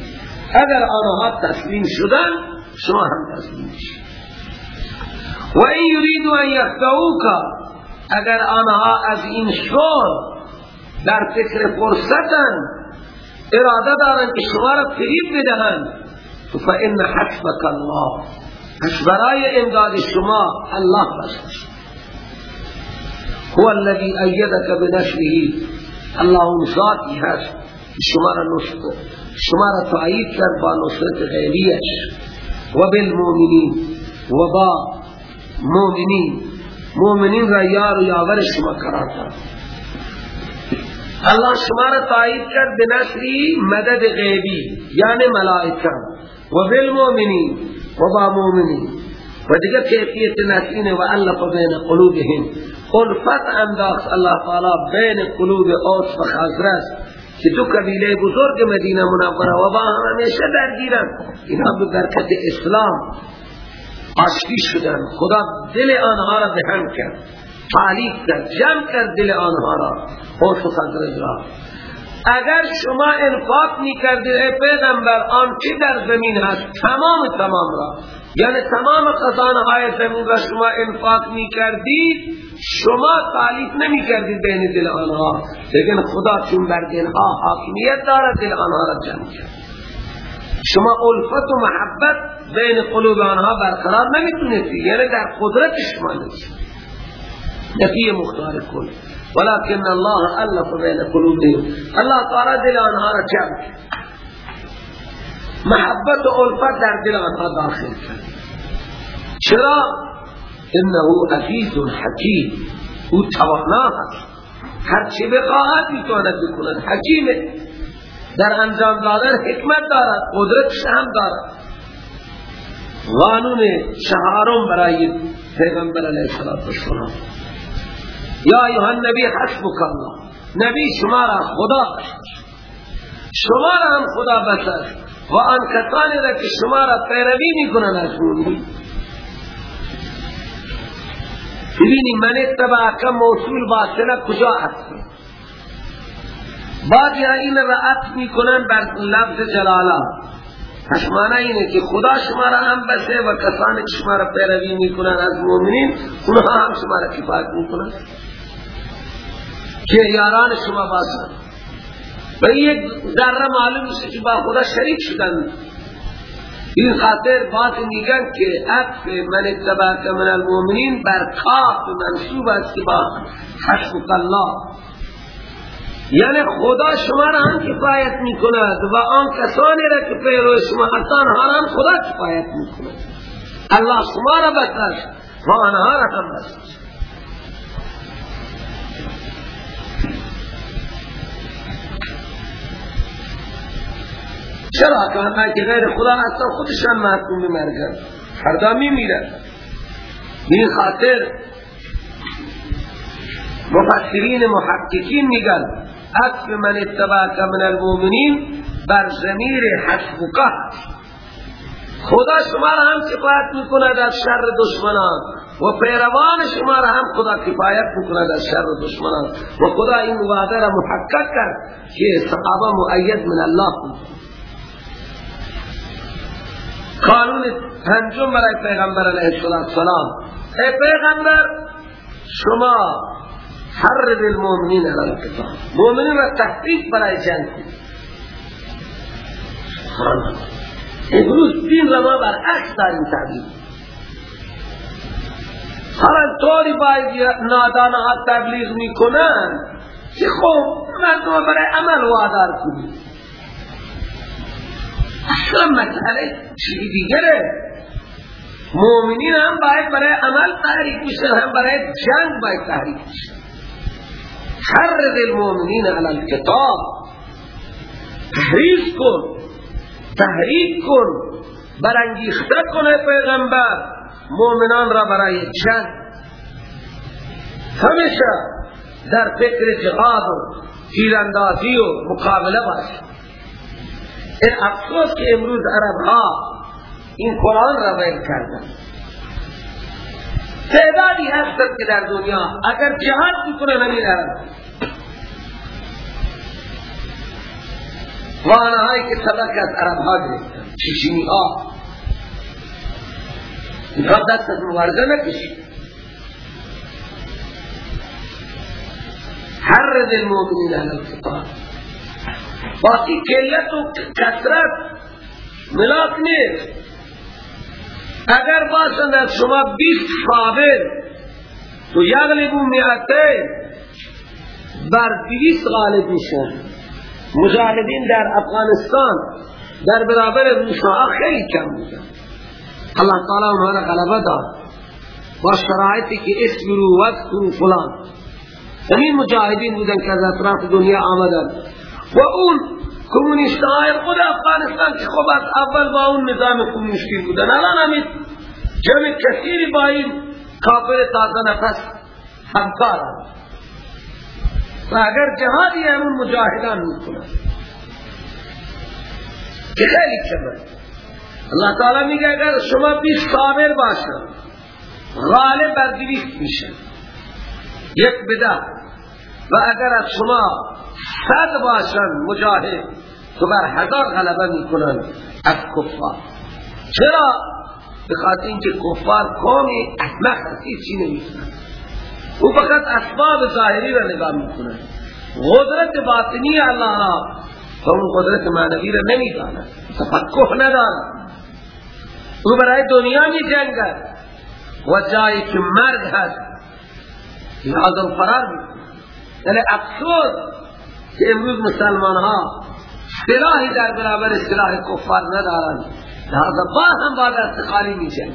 Speaker 2: اگر آنها تسلیم شدن شما هم تسلیم شید و این یریدو ان یخدعوکا اگر آنها از این شور در فکر فرصتن اراده دارن که شما را فریب بدهند. فإن حسبك الله. پس برای امداد شما الله باشد هو الذي ایدك بنشره الله ذاتی هست شما را نصر شما را تأیید کرد با نصرت غیبیش و بالمؤمنین و با مؤمنین. مؤمنین را یار و یاور شما قرار داد. الله شما را تایید کرد بنصری مدد غیبی یعنی ملائکه و بالمؤمنین و با مؤمنین و دیگر کیفیت نسینه و الف بین قلوبهم الفت انداخت الله تعالی بین قلوب اوس و خزرج که دو قبیله بزرگ مدینه منوره و با هم همیشه درگیرن اینها به برکت اسلام آشتی شدن خدا دل آنها را بهم کرد۔ تعلیق کرد جمع کرد دل آنها را. اوس و خزرج را. اگر شما انفاق می کردید ای پیغمبر آن چی در زمین هست؟ تمام تمام را. یعنی تمام خزانه های زمین را شما انفاق می کردید شما تعلیف نمی کردید بین دل آنها. لیکن خدا چون بر دلها حاکمیت دارد دل آنها را جمع کرد. شما الفت و محبت بین قلوب آنها برقرار نمی‌تونید. یعنی در قدرت شما نیست. نفی مختار کن ولكن الله ألف بین قلوبهم. الله تعالی دل آنها را جمع محبت و الفت در دل آنها داخل کرد چرا؟ إنه عزیز حکیم أو توانا. هست هر چی بخواهد میتواند بکند. حکیمه. در انجام دادن حکمت دارد. قدرت هم دارد. قانون شهارم برای پیغمبر علیه السلام یا ایها النبی حسبک الله نبی شما را خدا شما را هم خدا بسر و آن کسانی را که شما را پیروی می‌کنن از مومنین ببینی من اتباع موصول باطله کجا هست؟ بعد یا این را عطف می‌کنن بر لفظ جلالا. پس اینه که خدا شما را هم بسه و کسانی که شما را پیروی می‌کنن از مؤمنین اونها هم شما را کفایت می‌کنن که یاران شما باسن و یک ذره معلوم میشه که با خدا شریک شدن. این خاطر بات میگن که عطف من اتباک من المؤمنین بر کاف منصوب است که با حسبک الله. یعنی خدا شما را هم کفایت می‌کند و آن کسانی را که پیرو شما هستان هم خدا کفایت می‌کند. الله شما را بسر و آنها را هم چرا که که غیر خدا اصلا خودشان محکوم به مرگن فردا می میرن این خاطر مفسرین محققین میگن اصف من اتباک من المؤمنین بر زمیر حسبکه خدا شما را هم کفایت می‌کند از شر دشمنان و پیروان شما را هم خدا کفایت می‌کند از شر دشمنان. و خدا این وعده را محقق کرد که صحابه مؤید من الله بود. قانون پنجم برای پیغمبر علیه السلام. ای پیغمبر شما حرد المؤمنین علی القتال. مؤمنین را تحقیق برای جنگ امروز دین را ما برعکس داریم تعبیر هر طوری باید نادانها تبلیغ می‌کنن که خب مردم برای عمل وادار کنید اصلا مسئله چیزی دیگره؟ مؤمنین هم باید برای عمل تحریک بشن هم برای جنگ باید تحریک بشن حرد المؤمنین علی الكتاب تحریف کن تحریک کن برانگیخته کنه پیغمبر. مؤمنان را برای جنگ. همیشه در فکر جهاد و تیراندازی و مقابله باشه این افسوس که امروز عرب ها این قرآن را بیل کردن. تعدادی هستند که در دنیا اگر جهاد بکنه نمی عرب و آنهایی که سبق از عرب ها گرفتن چشمی ها اینها دست از مبارزه نکشید حرد المؤمنین علی القتال باقی کلیت و کسرت ملاک نیست. اگر باشند از شما بیست صابر تو یغلبو میاته بر دیویس غالب میشن مجاهدین در افغانستان در برابر روسا خیلی کم بودن. اللہ تعالی اونها را غلبه داد. با شرایطی که اسمرو وقت و فلان. همین مجاهدین بودن که از اطراف دنیا آمدن. و اون کمونیست های خود افغانستان که خوب از اول با اون نظام کمونیستی بودن. الان همین جمع کثیری با این کافر تازه نفس همکار و اگر جهادی همون مجاهدان می‌کنن. که خیلی کمه. اللہ تعالی میگه اگر شما بیش صابر باشن غالب بر میشن. یک بده و اگر از شما صد باشن مجاهد. تو بر هزار غلبه می‌کنن از کفار. چرا؟ بخاطر اینکه کفار قومی احمق هستی چی او فقط اسباب ظاهری را نگاه می‌کنن قدرت باطنی اللہ را و اون قدرت معنوی را نمی‌دانن تفکه ندارن او برای دنیا می جنگد و جایی که مرگ هست لازم فرار می یعنی افسوس. که امروز مسلمان ها سلاحی در برابر سلاح کفار ندارند. لہذا با هم با دست خالی میشن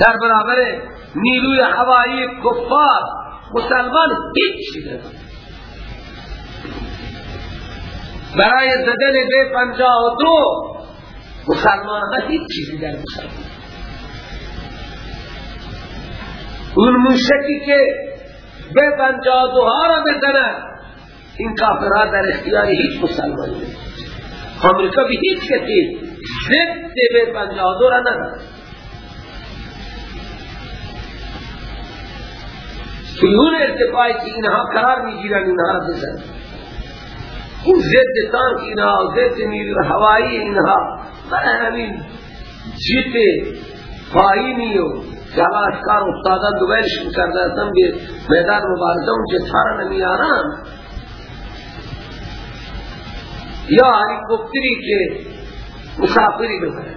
Speaker 2: در برابر نیروی هوایی کفار مسلمان هیچ چیز برای زدن بی پنجاه و دو مسلمان ها هیچ چیزی در مسلمان اون موشکی که به پنجاه دو ها را بزند این کافرات در اختیار هیچ مسلمانی نیست. امریکا به هیچ کسی ضد به پنجاه دو را ندارد سیون ارتفاعی که اینها قرار می‌گیرن اینها بزن این ضد تانک اینها ضد نیرو هوایی اینها. برای همین جیت پایینی و جلا اشکار استادان دوبرش کرده هستن به میدان مبارزه اون جتارا نمیارن. یا هلیکوپتری که مسافری ببره.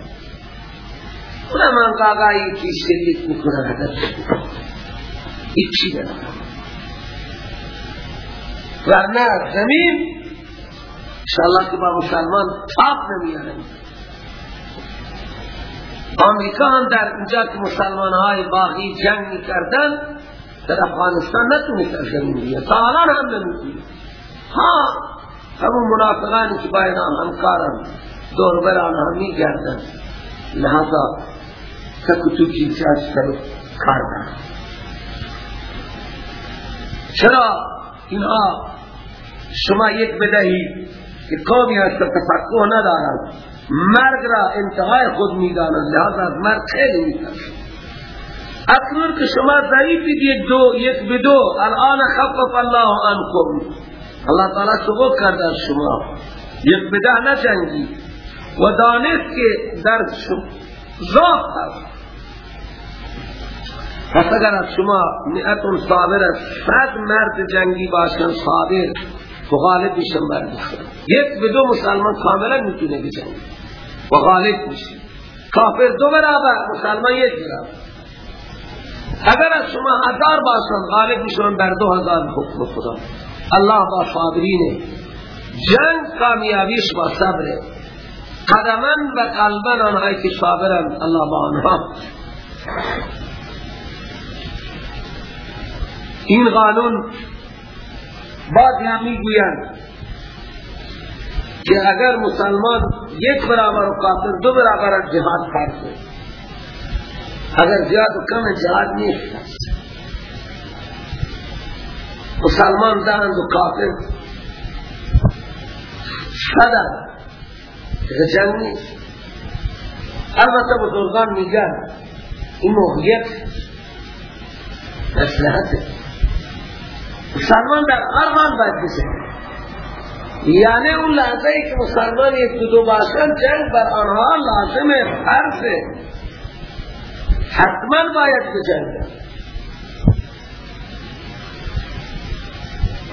Speaker 2: اونم هم آقایی که شریک می‌کنه هدف هیچی نداره ورنه زمین انشاءالله که با مسلمان تاب نمیاره آمریکا هم در اینجا که مسلمان های باقی جنگ می کردن در افغانستان نتونست از زمین بیاد. تا الان هم نمی‌تونید ها همون منافقانی که باید هم همکارن دور بران هم می گردن. لحظا سکتو چیزی از سر کار دارن چرا؟ اینها شما یک بدهی که قومی هست تفقه ندارن مرگ را انتهای خود می‌دانند. لحاظ از مرگ خیلی میترسند. اکنون که شما ضعیفید یک دو یک بدو الان خفف الله عنکم. الله تعالی سبو کرده از شما۔ یک بده نجنگی و دانست که در ذات هست پس اگر از شما مئتون صابر است صد مرد جنگی باشن صابر تو غالب میشن مرد یک به دو مسلمان کاملا می‌تونه بجنگی و غالب میشه۔ کافر دو برابر مسلمان یک برابر۔ اگر از شما هزار باشن غالب میشن در دو هزار حکم خدا۔ الله با صابرینه. جنگ کامیابیش با صبره. قدمن و قلبن آنهایی که صابرن. الله با آنها. این قانون بعد هم می‌گویند که اگر مسلمان یک برابر و کافر دو برابر جهاد فرضه اگر زیاد و کم جهاد نیست. مسلمان دهند و کافر. صدر. جنگ نیست. البته بزرگان میگن این موقعیت مسلحته مسلمان در هر باید بزنه یعنی اون لحظه ای که مسلمان یک دو دو باشن جنگ بر آنها لازم فرضه حتما باید بجنگن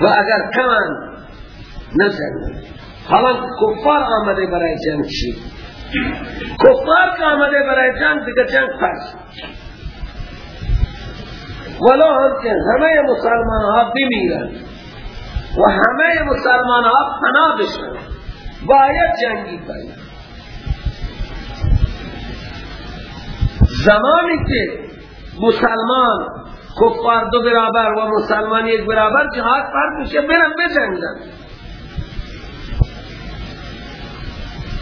Speaker 2: و اگر کمان نزنن حالا کفار آمده برای جنگ چی؟ کفار که آمده برای جنگ دیگه جنگ فرض. ولو هم که همه مسلمان ها بمیرن و همه مسلمان ها فنا بشن باید جنگی باید. زمانی که مسلمان کفار دو برابر و مسلمان یک برابر جهاد فرد میشه برن بجنگن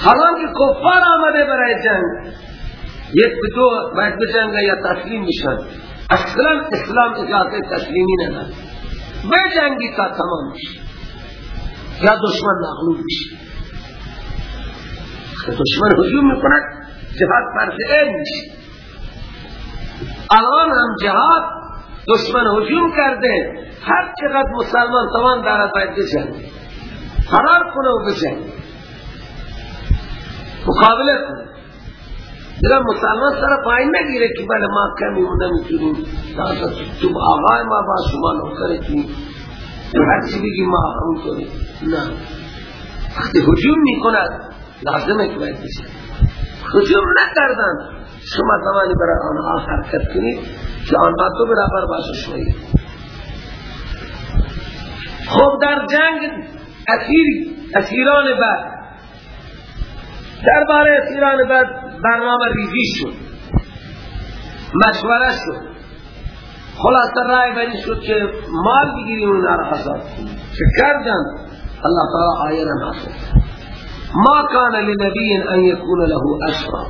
Speaker 2: حالا که کفار آمده برای جنگ یک دو باید بجنگن یا تسلیم میشن. اصلا اسلام اجازه تسلیمی نداره. به جنگی تا تمام میشه. یا دشمن مغلوب میشه. دشمن حجوم می‌کند جهاد فرض این میشه. الان هم جهاد دشمن حجوم کرده. هر چقدر مسلمان توان دارد باید بجنگی فرار کنه و بجنگی مقابله کنه. دیگر مسلمان سر پایین نگیره که بله ما کمی مونده می‌تونیم تو آقای ما با شما نوکره کنیم. هر چی بگی ما هم کنیم. نه. وقتی حجوم می‌کند لازمه که باید بشه حجوم نکردن. شما زمانی برای آنها حرکت کنید که آنها تو برابر باشه شوید خب در جنگ اسیر اسیران بعد درباره اسیران بعد برنامه ریزی شد مشوره شد. خلاصه رای بری شد که مال بگیریم اون را چه الله تعالی آیه حاصل ما کان لنبی ان یکون له اسرا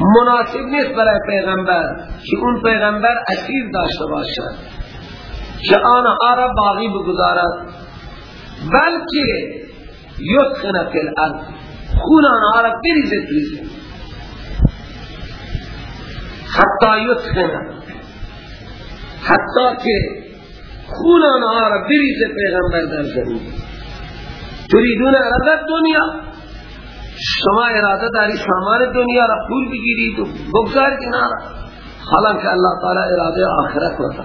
Speaker 2: مناسب نیست برای پیغمبر که اون پیغمبر اسیر داشته باشد که آنها را باقی بگذارد. بلکه یسخن فی الارض خون آنها را بریزه توی حتی یسخن حتی که خون آنها را بریزه پیغمبر در زمین. تریدون عرضت دنیا؟ شما اراده داری سامان دنیا را پول بگیرید و بگذار کنارا حالانکه اللہ تعالی اراده آخرت نتا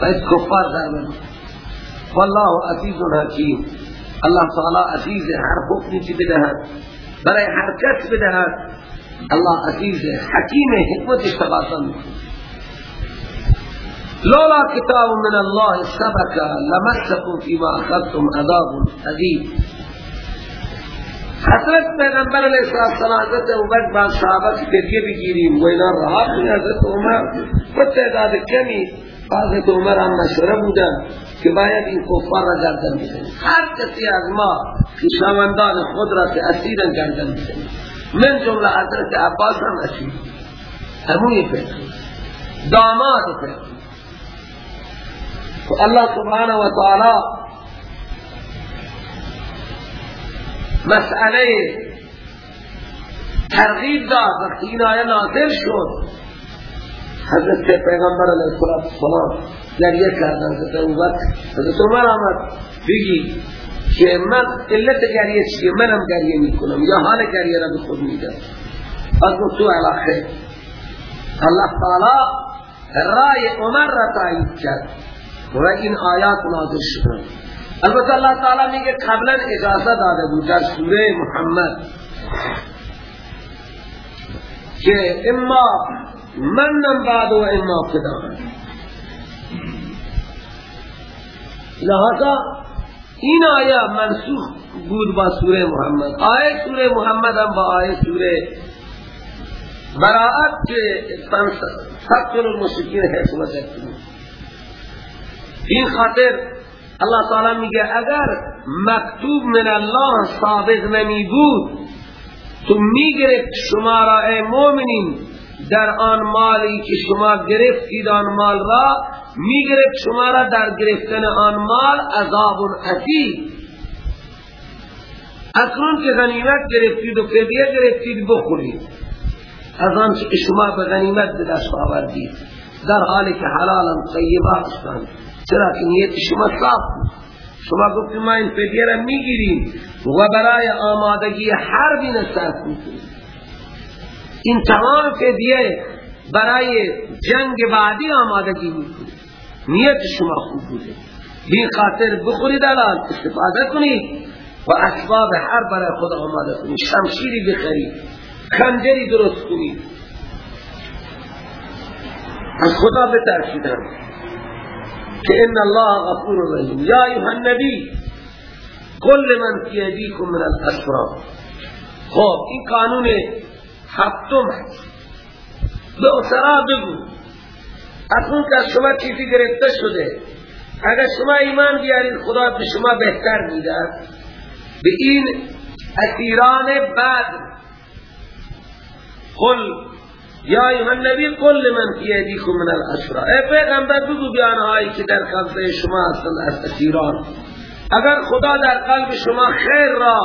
Speaker 2: فیس کفار دارن والله عزیز حکیم الله تعالی عزیز هر حکمی که بدهد برای هر کس بدهد. الله عزیز حکیم حکمت استباطا لولا کتاب من الله سبك لمسكم فيما اخذتم عذاب عظيم حضرت پیغمبر علیہ السلام حضرت عمر با صحابه کی فدیه بگیریم؟ و اینا رها کنیم حضرت عمر و تعداد کمی حضرت عمر هم مشوره بودن که باید این کفار را گردن بزنیم. هر کسی از ما خیشاوندان خود را که اسیرن گردن بزنیم. من جمله حضرت عباس هم اسیر. همونی پیغمبر داماد پیغمبر تو اللہ سبحانه و تعالی مسئله ترغیب داد. وقتی این آیه نازل شد حضرت پیغمبر علیه السلام گریه کردن حضرت اوبت حضرت عمر آمد. بگی که من علت گریه چیه؟ منم گریه می‌کنم یا حال گریه را به خود میدم؟ از تو علاقه الله تعالی رای عمر را تایید کرد و این آیات نازل شدن البته الله تعالی میگه قبلا اجازه داده بود در سوره محمد که اما منم بعد و اما فدا لہذا این آیه منسوخ بود با سوره محمد. آیه سوره محمد هم با آیه سوره براعت که سبت المشرکین حکمت این خاطر اللہ تعالی میگه اگر مکتوب من الله صادق نمی بود تو می‌گرفت شما را ای مؤمنین در آن مالی که شما گرفتید آن مال را می‌گرفت شما را در گرفتن آن مال عذاب عظیم اکنون که غنیمت گرفتید و فدیه گرفتید بخورید. از آن که شما به غنیمت به دست آوردید. در حالی که حلالا طیبه هستند چرا؟ که نیت شما صاف شما گفتیم ما این فدیه را می‌گیریم و برای آمادگی حربی نصرف می‌کنیم. این تمام فدیه برای جنگ بعدی آمادگی می‌کنیم. نیت شما خوب بوده. بی خاطر بخورید الان استفاده کنید و اسباب هر برای خود آماده کنید. شمشیری بخرید. خنجری درست کنید. از خدا بترسیدن کہ ان اللہ غفور رحیم. یا ایها النبی کل من فی من الاسرا. خب این قانون هفتم به اسرا بگو. اکنون که شما چیزی گرفته شده. اگر شما ایمان بیارید خدا به شما بهتر میده. به این اسیران بعد قل یا ایها النبی قل من فی ایدیکم من الاشرا. ای پیغمبر بگو بیان هایی که در قلب شما هستند از اسیران. اگر خدا در قلب شما خیر را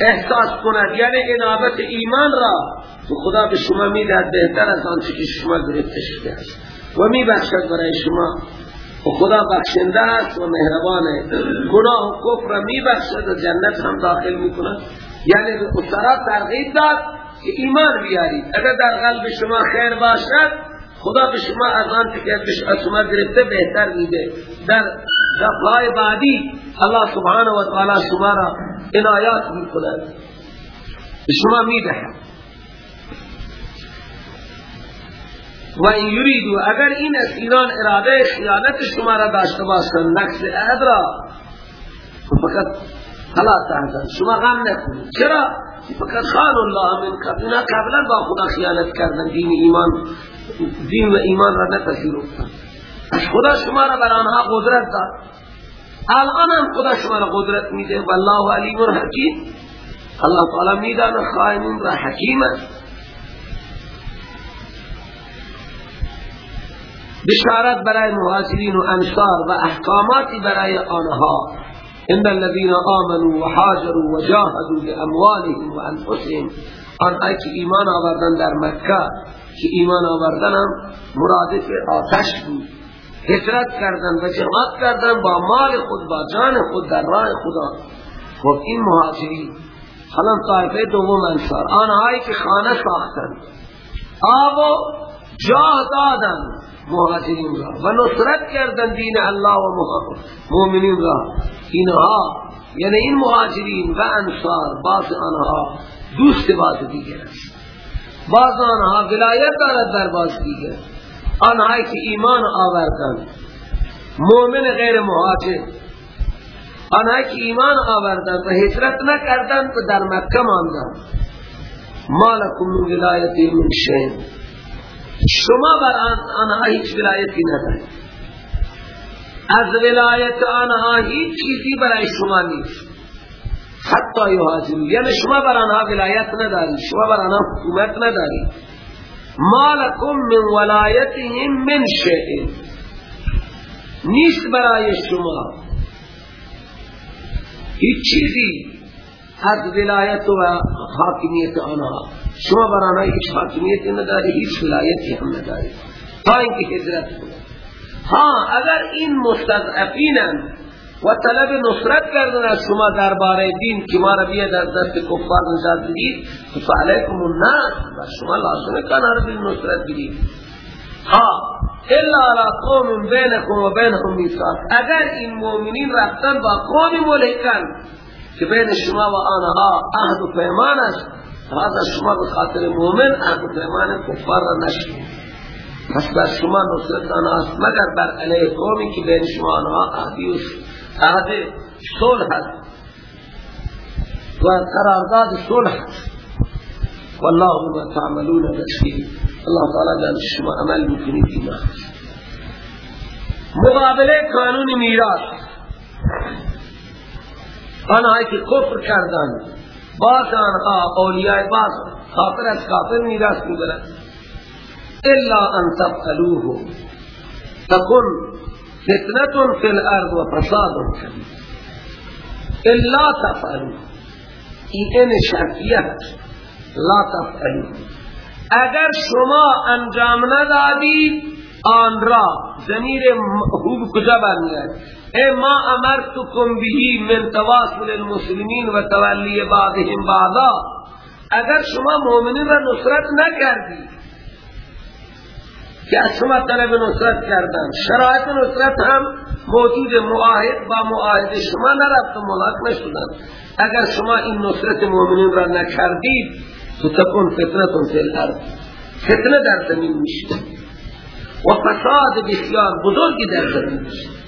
Speaker 2: احساس کند یعنی انابت ایمان را تو خدا به شما می‌دهد بهتر از آنچه که شما گرفته شده است. و میبخشد برای شما. و خدا بخشنده است و مهربانه گناه و کفر میبخشد و جنت هم داخل می‌کند. یعنی به ترغیب داد. که ایمان بیارید. اگر در قلب شما خیر باشد خدا به شما از آن که از شما گرفته بهتر میده. در دفعه بعدی الله سبحانه و تعالی شما را عنایات می‌کند. به شما میده و این یریدو اگر این اسیران اراده خیانت شما را داشته باشند نقص عهد را فقط خلا تحزن شما غم نکنید چرا؟ فقط خان الله من قبل. اینا قبلا با خدا خیانت کردن. دین ایمان دین و ایمان را نپذیرفتن. خدا شما را بر آنها قدرت داد. الان هم خدا شما را قدرت میده. والله علیم و حکیم الله تعالی میدان خائنین را حکیم است. بشارت برای مهاجرین و انصار و احکاماتی برای آنها. ان الذين آمنوا وحاجروا وجاهدوا باموالهم وانفسهم آن ای که ایمان آوردن در مکه که ایمان آوردن هم مرادف آتش بود. هجرت کردن و جهاد کردن با مال خود با جان خود در راه خدا. خب این مهاجرین. حالا طایفه دوم انصار. آنهایی که خانه ساختن. آب و جاه دادن. مهاجرین را. و نصرت کردن دین الله و مؤمنین را. اینها یعنی این مهاجرین و انصار بعض آنها دوست بعض دیگر است. بعض آنها ولایت دارد در بعض دیگر. آنهایی که ایمان آوردن مؤمن غیر مهاجر. آنها که ایمان آوردن و هجرت نکردن و در مکه ماندن مالکم من ولایتی من شما بر آنها هیچ ولایتی ندارید از ولایت آنها هیچ چیزی برای شما نیست. حتی یهاجرو یعنی شما بر آنها ولایت ندارید شما بر آنها حکومت ندارید. مالکم من ولایتهم من شیء. نیست برای شما. هیچ چیزی از ولایت و حاکمیت آنها. شما بر آنها هیچ حاکمیت نداری هیچ ولایتی هم نداری. تا اینکه هجرت کنید ها اگر این مستضعفینن و طلب نصرت کردن از شما درباره دین که ما را بیه در دست کفار نجات بدید فعلیکم الناس و شما لازمه کنار دین نصرت بدید. ها الا على قوم بینکم و بینهم میثاق. اگر این مؤمنین رفتن با قوم ملکن که بین شما و آنها عهد و پیمان است هذا شما به خاطر مؤمن عهد و پیمان کفار را نشید پس بر شما نصرت آنها است مگر بر علیه قومی که بین شما آنها عهدی و عهد صلح است. و قرارداد صلح است. والله بما تعملون بشیر الله تعالی در شما عمل میکنید اینا مقابله قانون میراث. آنهایی که کفر کردند باز آنها اولیاء باز کافر از کافر میراث می‌برند الا ان تفعلوه تكن فتنة في الارض و فساد کبیر. الا تفعلوه این شرطیت. لا تفعلوه اگر شما انجام ندادید آن را زمیر خوب کجا برمیاد اے ما امرتکم بهی من تواصل المسلمین و تولی بعضهم بعضا اگر شما مؤمنین را نصرت نکردید که از شما طلب نصرت کردن؟ شرایط نصرت هم موجود معاهد با معاهد شما نرفت و ملاک نشدن. اگر شما این نصرت مؤمنین را نکردید تو تکن فتنتون فی الارض. فتنه در زمین میشه و فساد بسیار بزرگی در زمین میشه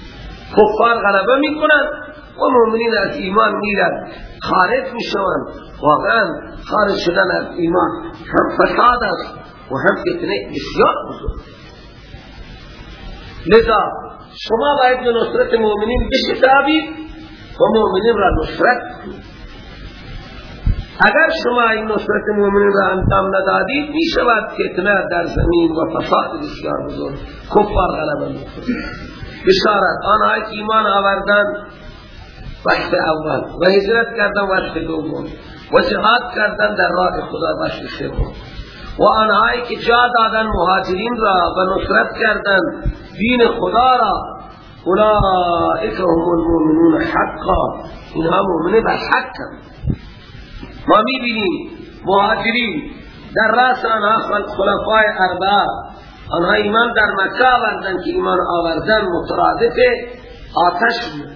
Speaker 2: کفار غلبه می‌کنن و مؤمنین از ایمان میرن خارج می‌شوند. واقعا خارج شدن از ایمان هم فساد است و هم فتنه بسیار بزرگ. لذا شما باید به نصرت مؤمنین بشتابید و مؤمنین را نصرت اگر شما این نصرت مؤمنین را انجام ندادید می شود فتنه در زمین و فساد بسیار بزرگ. کفار غلبه می‌کنند. بشارت. آنها که ایمان آوردن وقت اول. و هجرت کردن وقت دوم. و جهاد کردن در راه خدا وقت سوم. و آنهایی که جا دادن مهاجرین را و نصرت کردن دین خدا را اولئک هم المؤمنون حقا. اینها مؤمنه بر حق ما می‌بینیم مهاجرین در راس آنها خلفای اربعه آنها ایمان در مکه آوردن که ایمان آوردن مترادف آتش بود.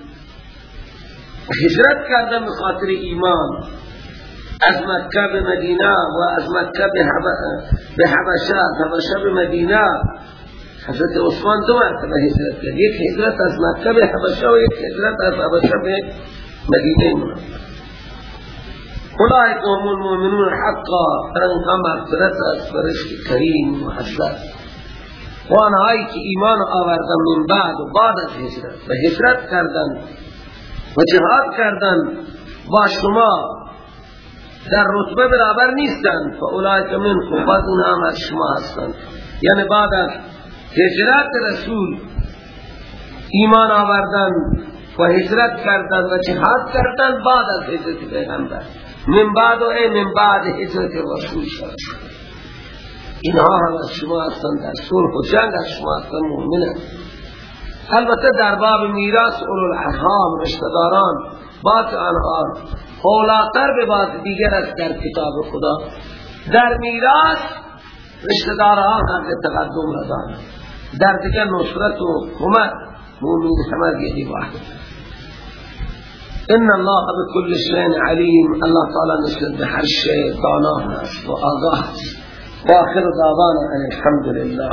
Speaker 2: هجرت کردن به خاطر ایمان. از مکه به مدینه و از مکه به حبشه از حبشه به مدینه. حضرت عثمان دو مرتبه هجرت کرد. یک هجرت از مکه به حبشه و یک هجرت از حبشه به مدینه. منور اولئک هم المؤمنون حقا. فرنها مغفرت از فرشت کریم و حضرت. و آنهایی که ایمان آوردن من بعد و بعد از هجرت و هجرت کردن و جهاد کردن با شما در رتبه برابر نیستند فاولئک منکم بعد اونها هم از شما هستند یعنی بعد از هجرت رسول ایمان آوردن و هجرت کردن و جهاد کردن بعد از هجرت پیغمبر. من بعد و ای من بعد هجرت رسول شد. اینها هم از شما هستند در صلح و جنگ از شما هستند مؤمنه. البته در باب میراث اولو الارحام رشتداران بعد آنها اولاتر به بعد دیگر است در کتاب خدا. در میراث رشتداران هم تقدم را دارند در دیگر نصرت و کمک مومن همه یعنی واحد. ان الله بكل شيء عليم الله تعالى نسبت به هر شيء دانا و آگاه است. وآخر دعوانا أن الحمد لله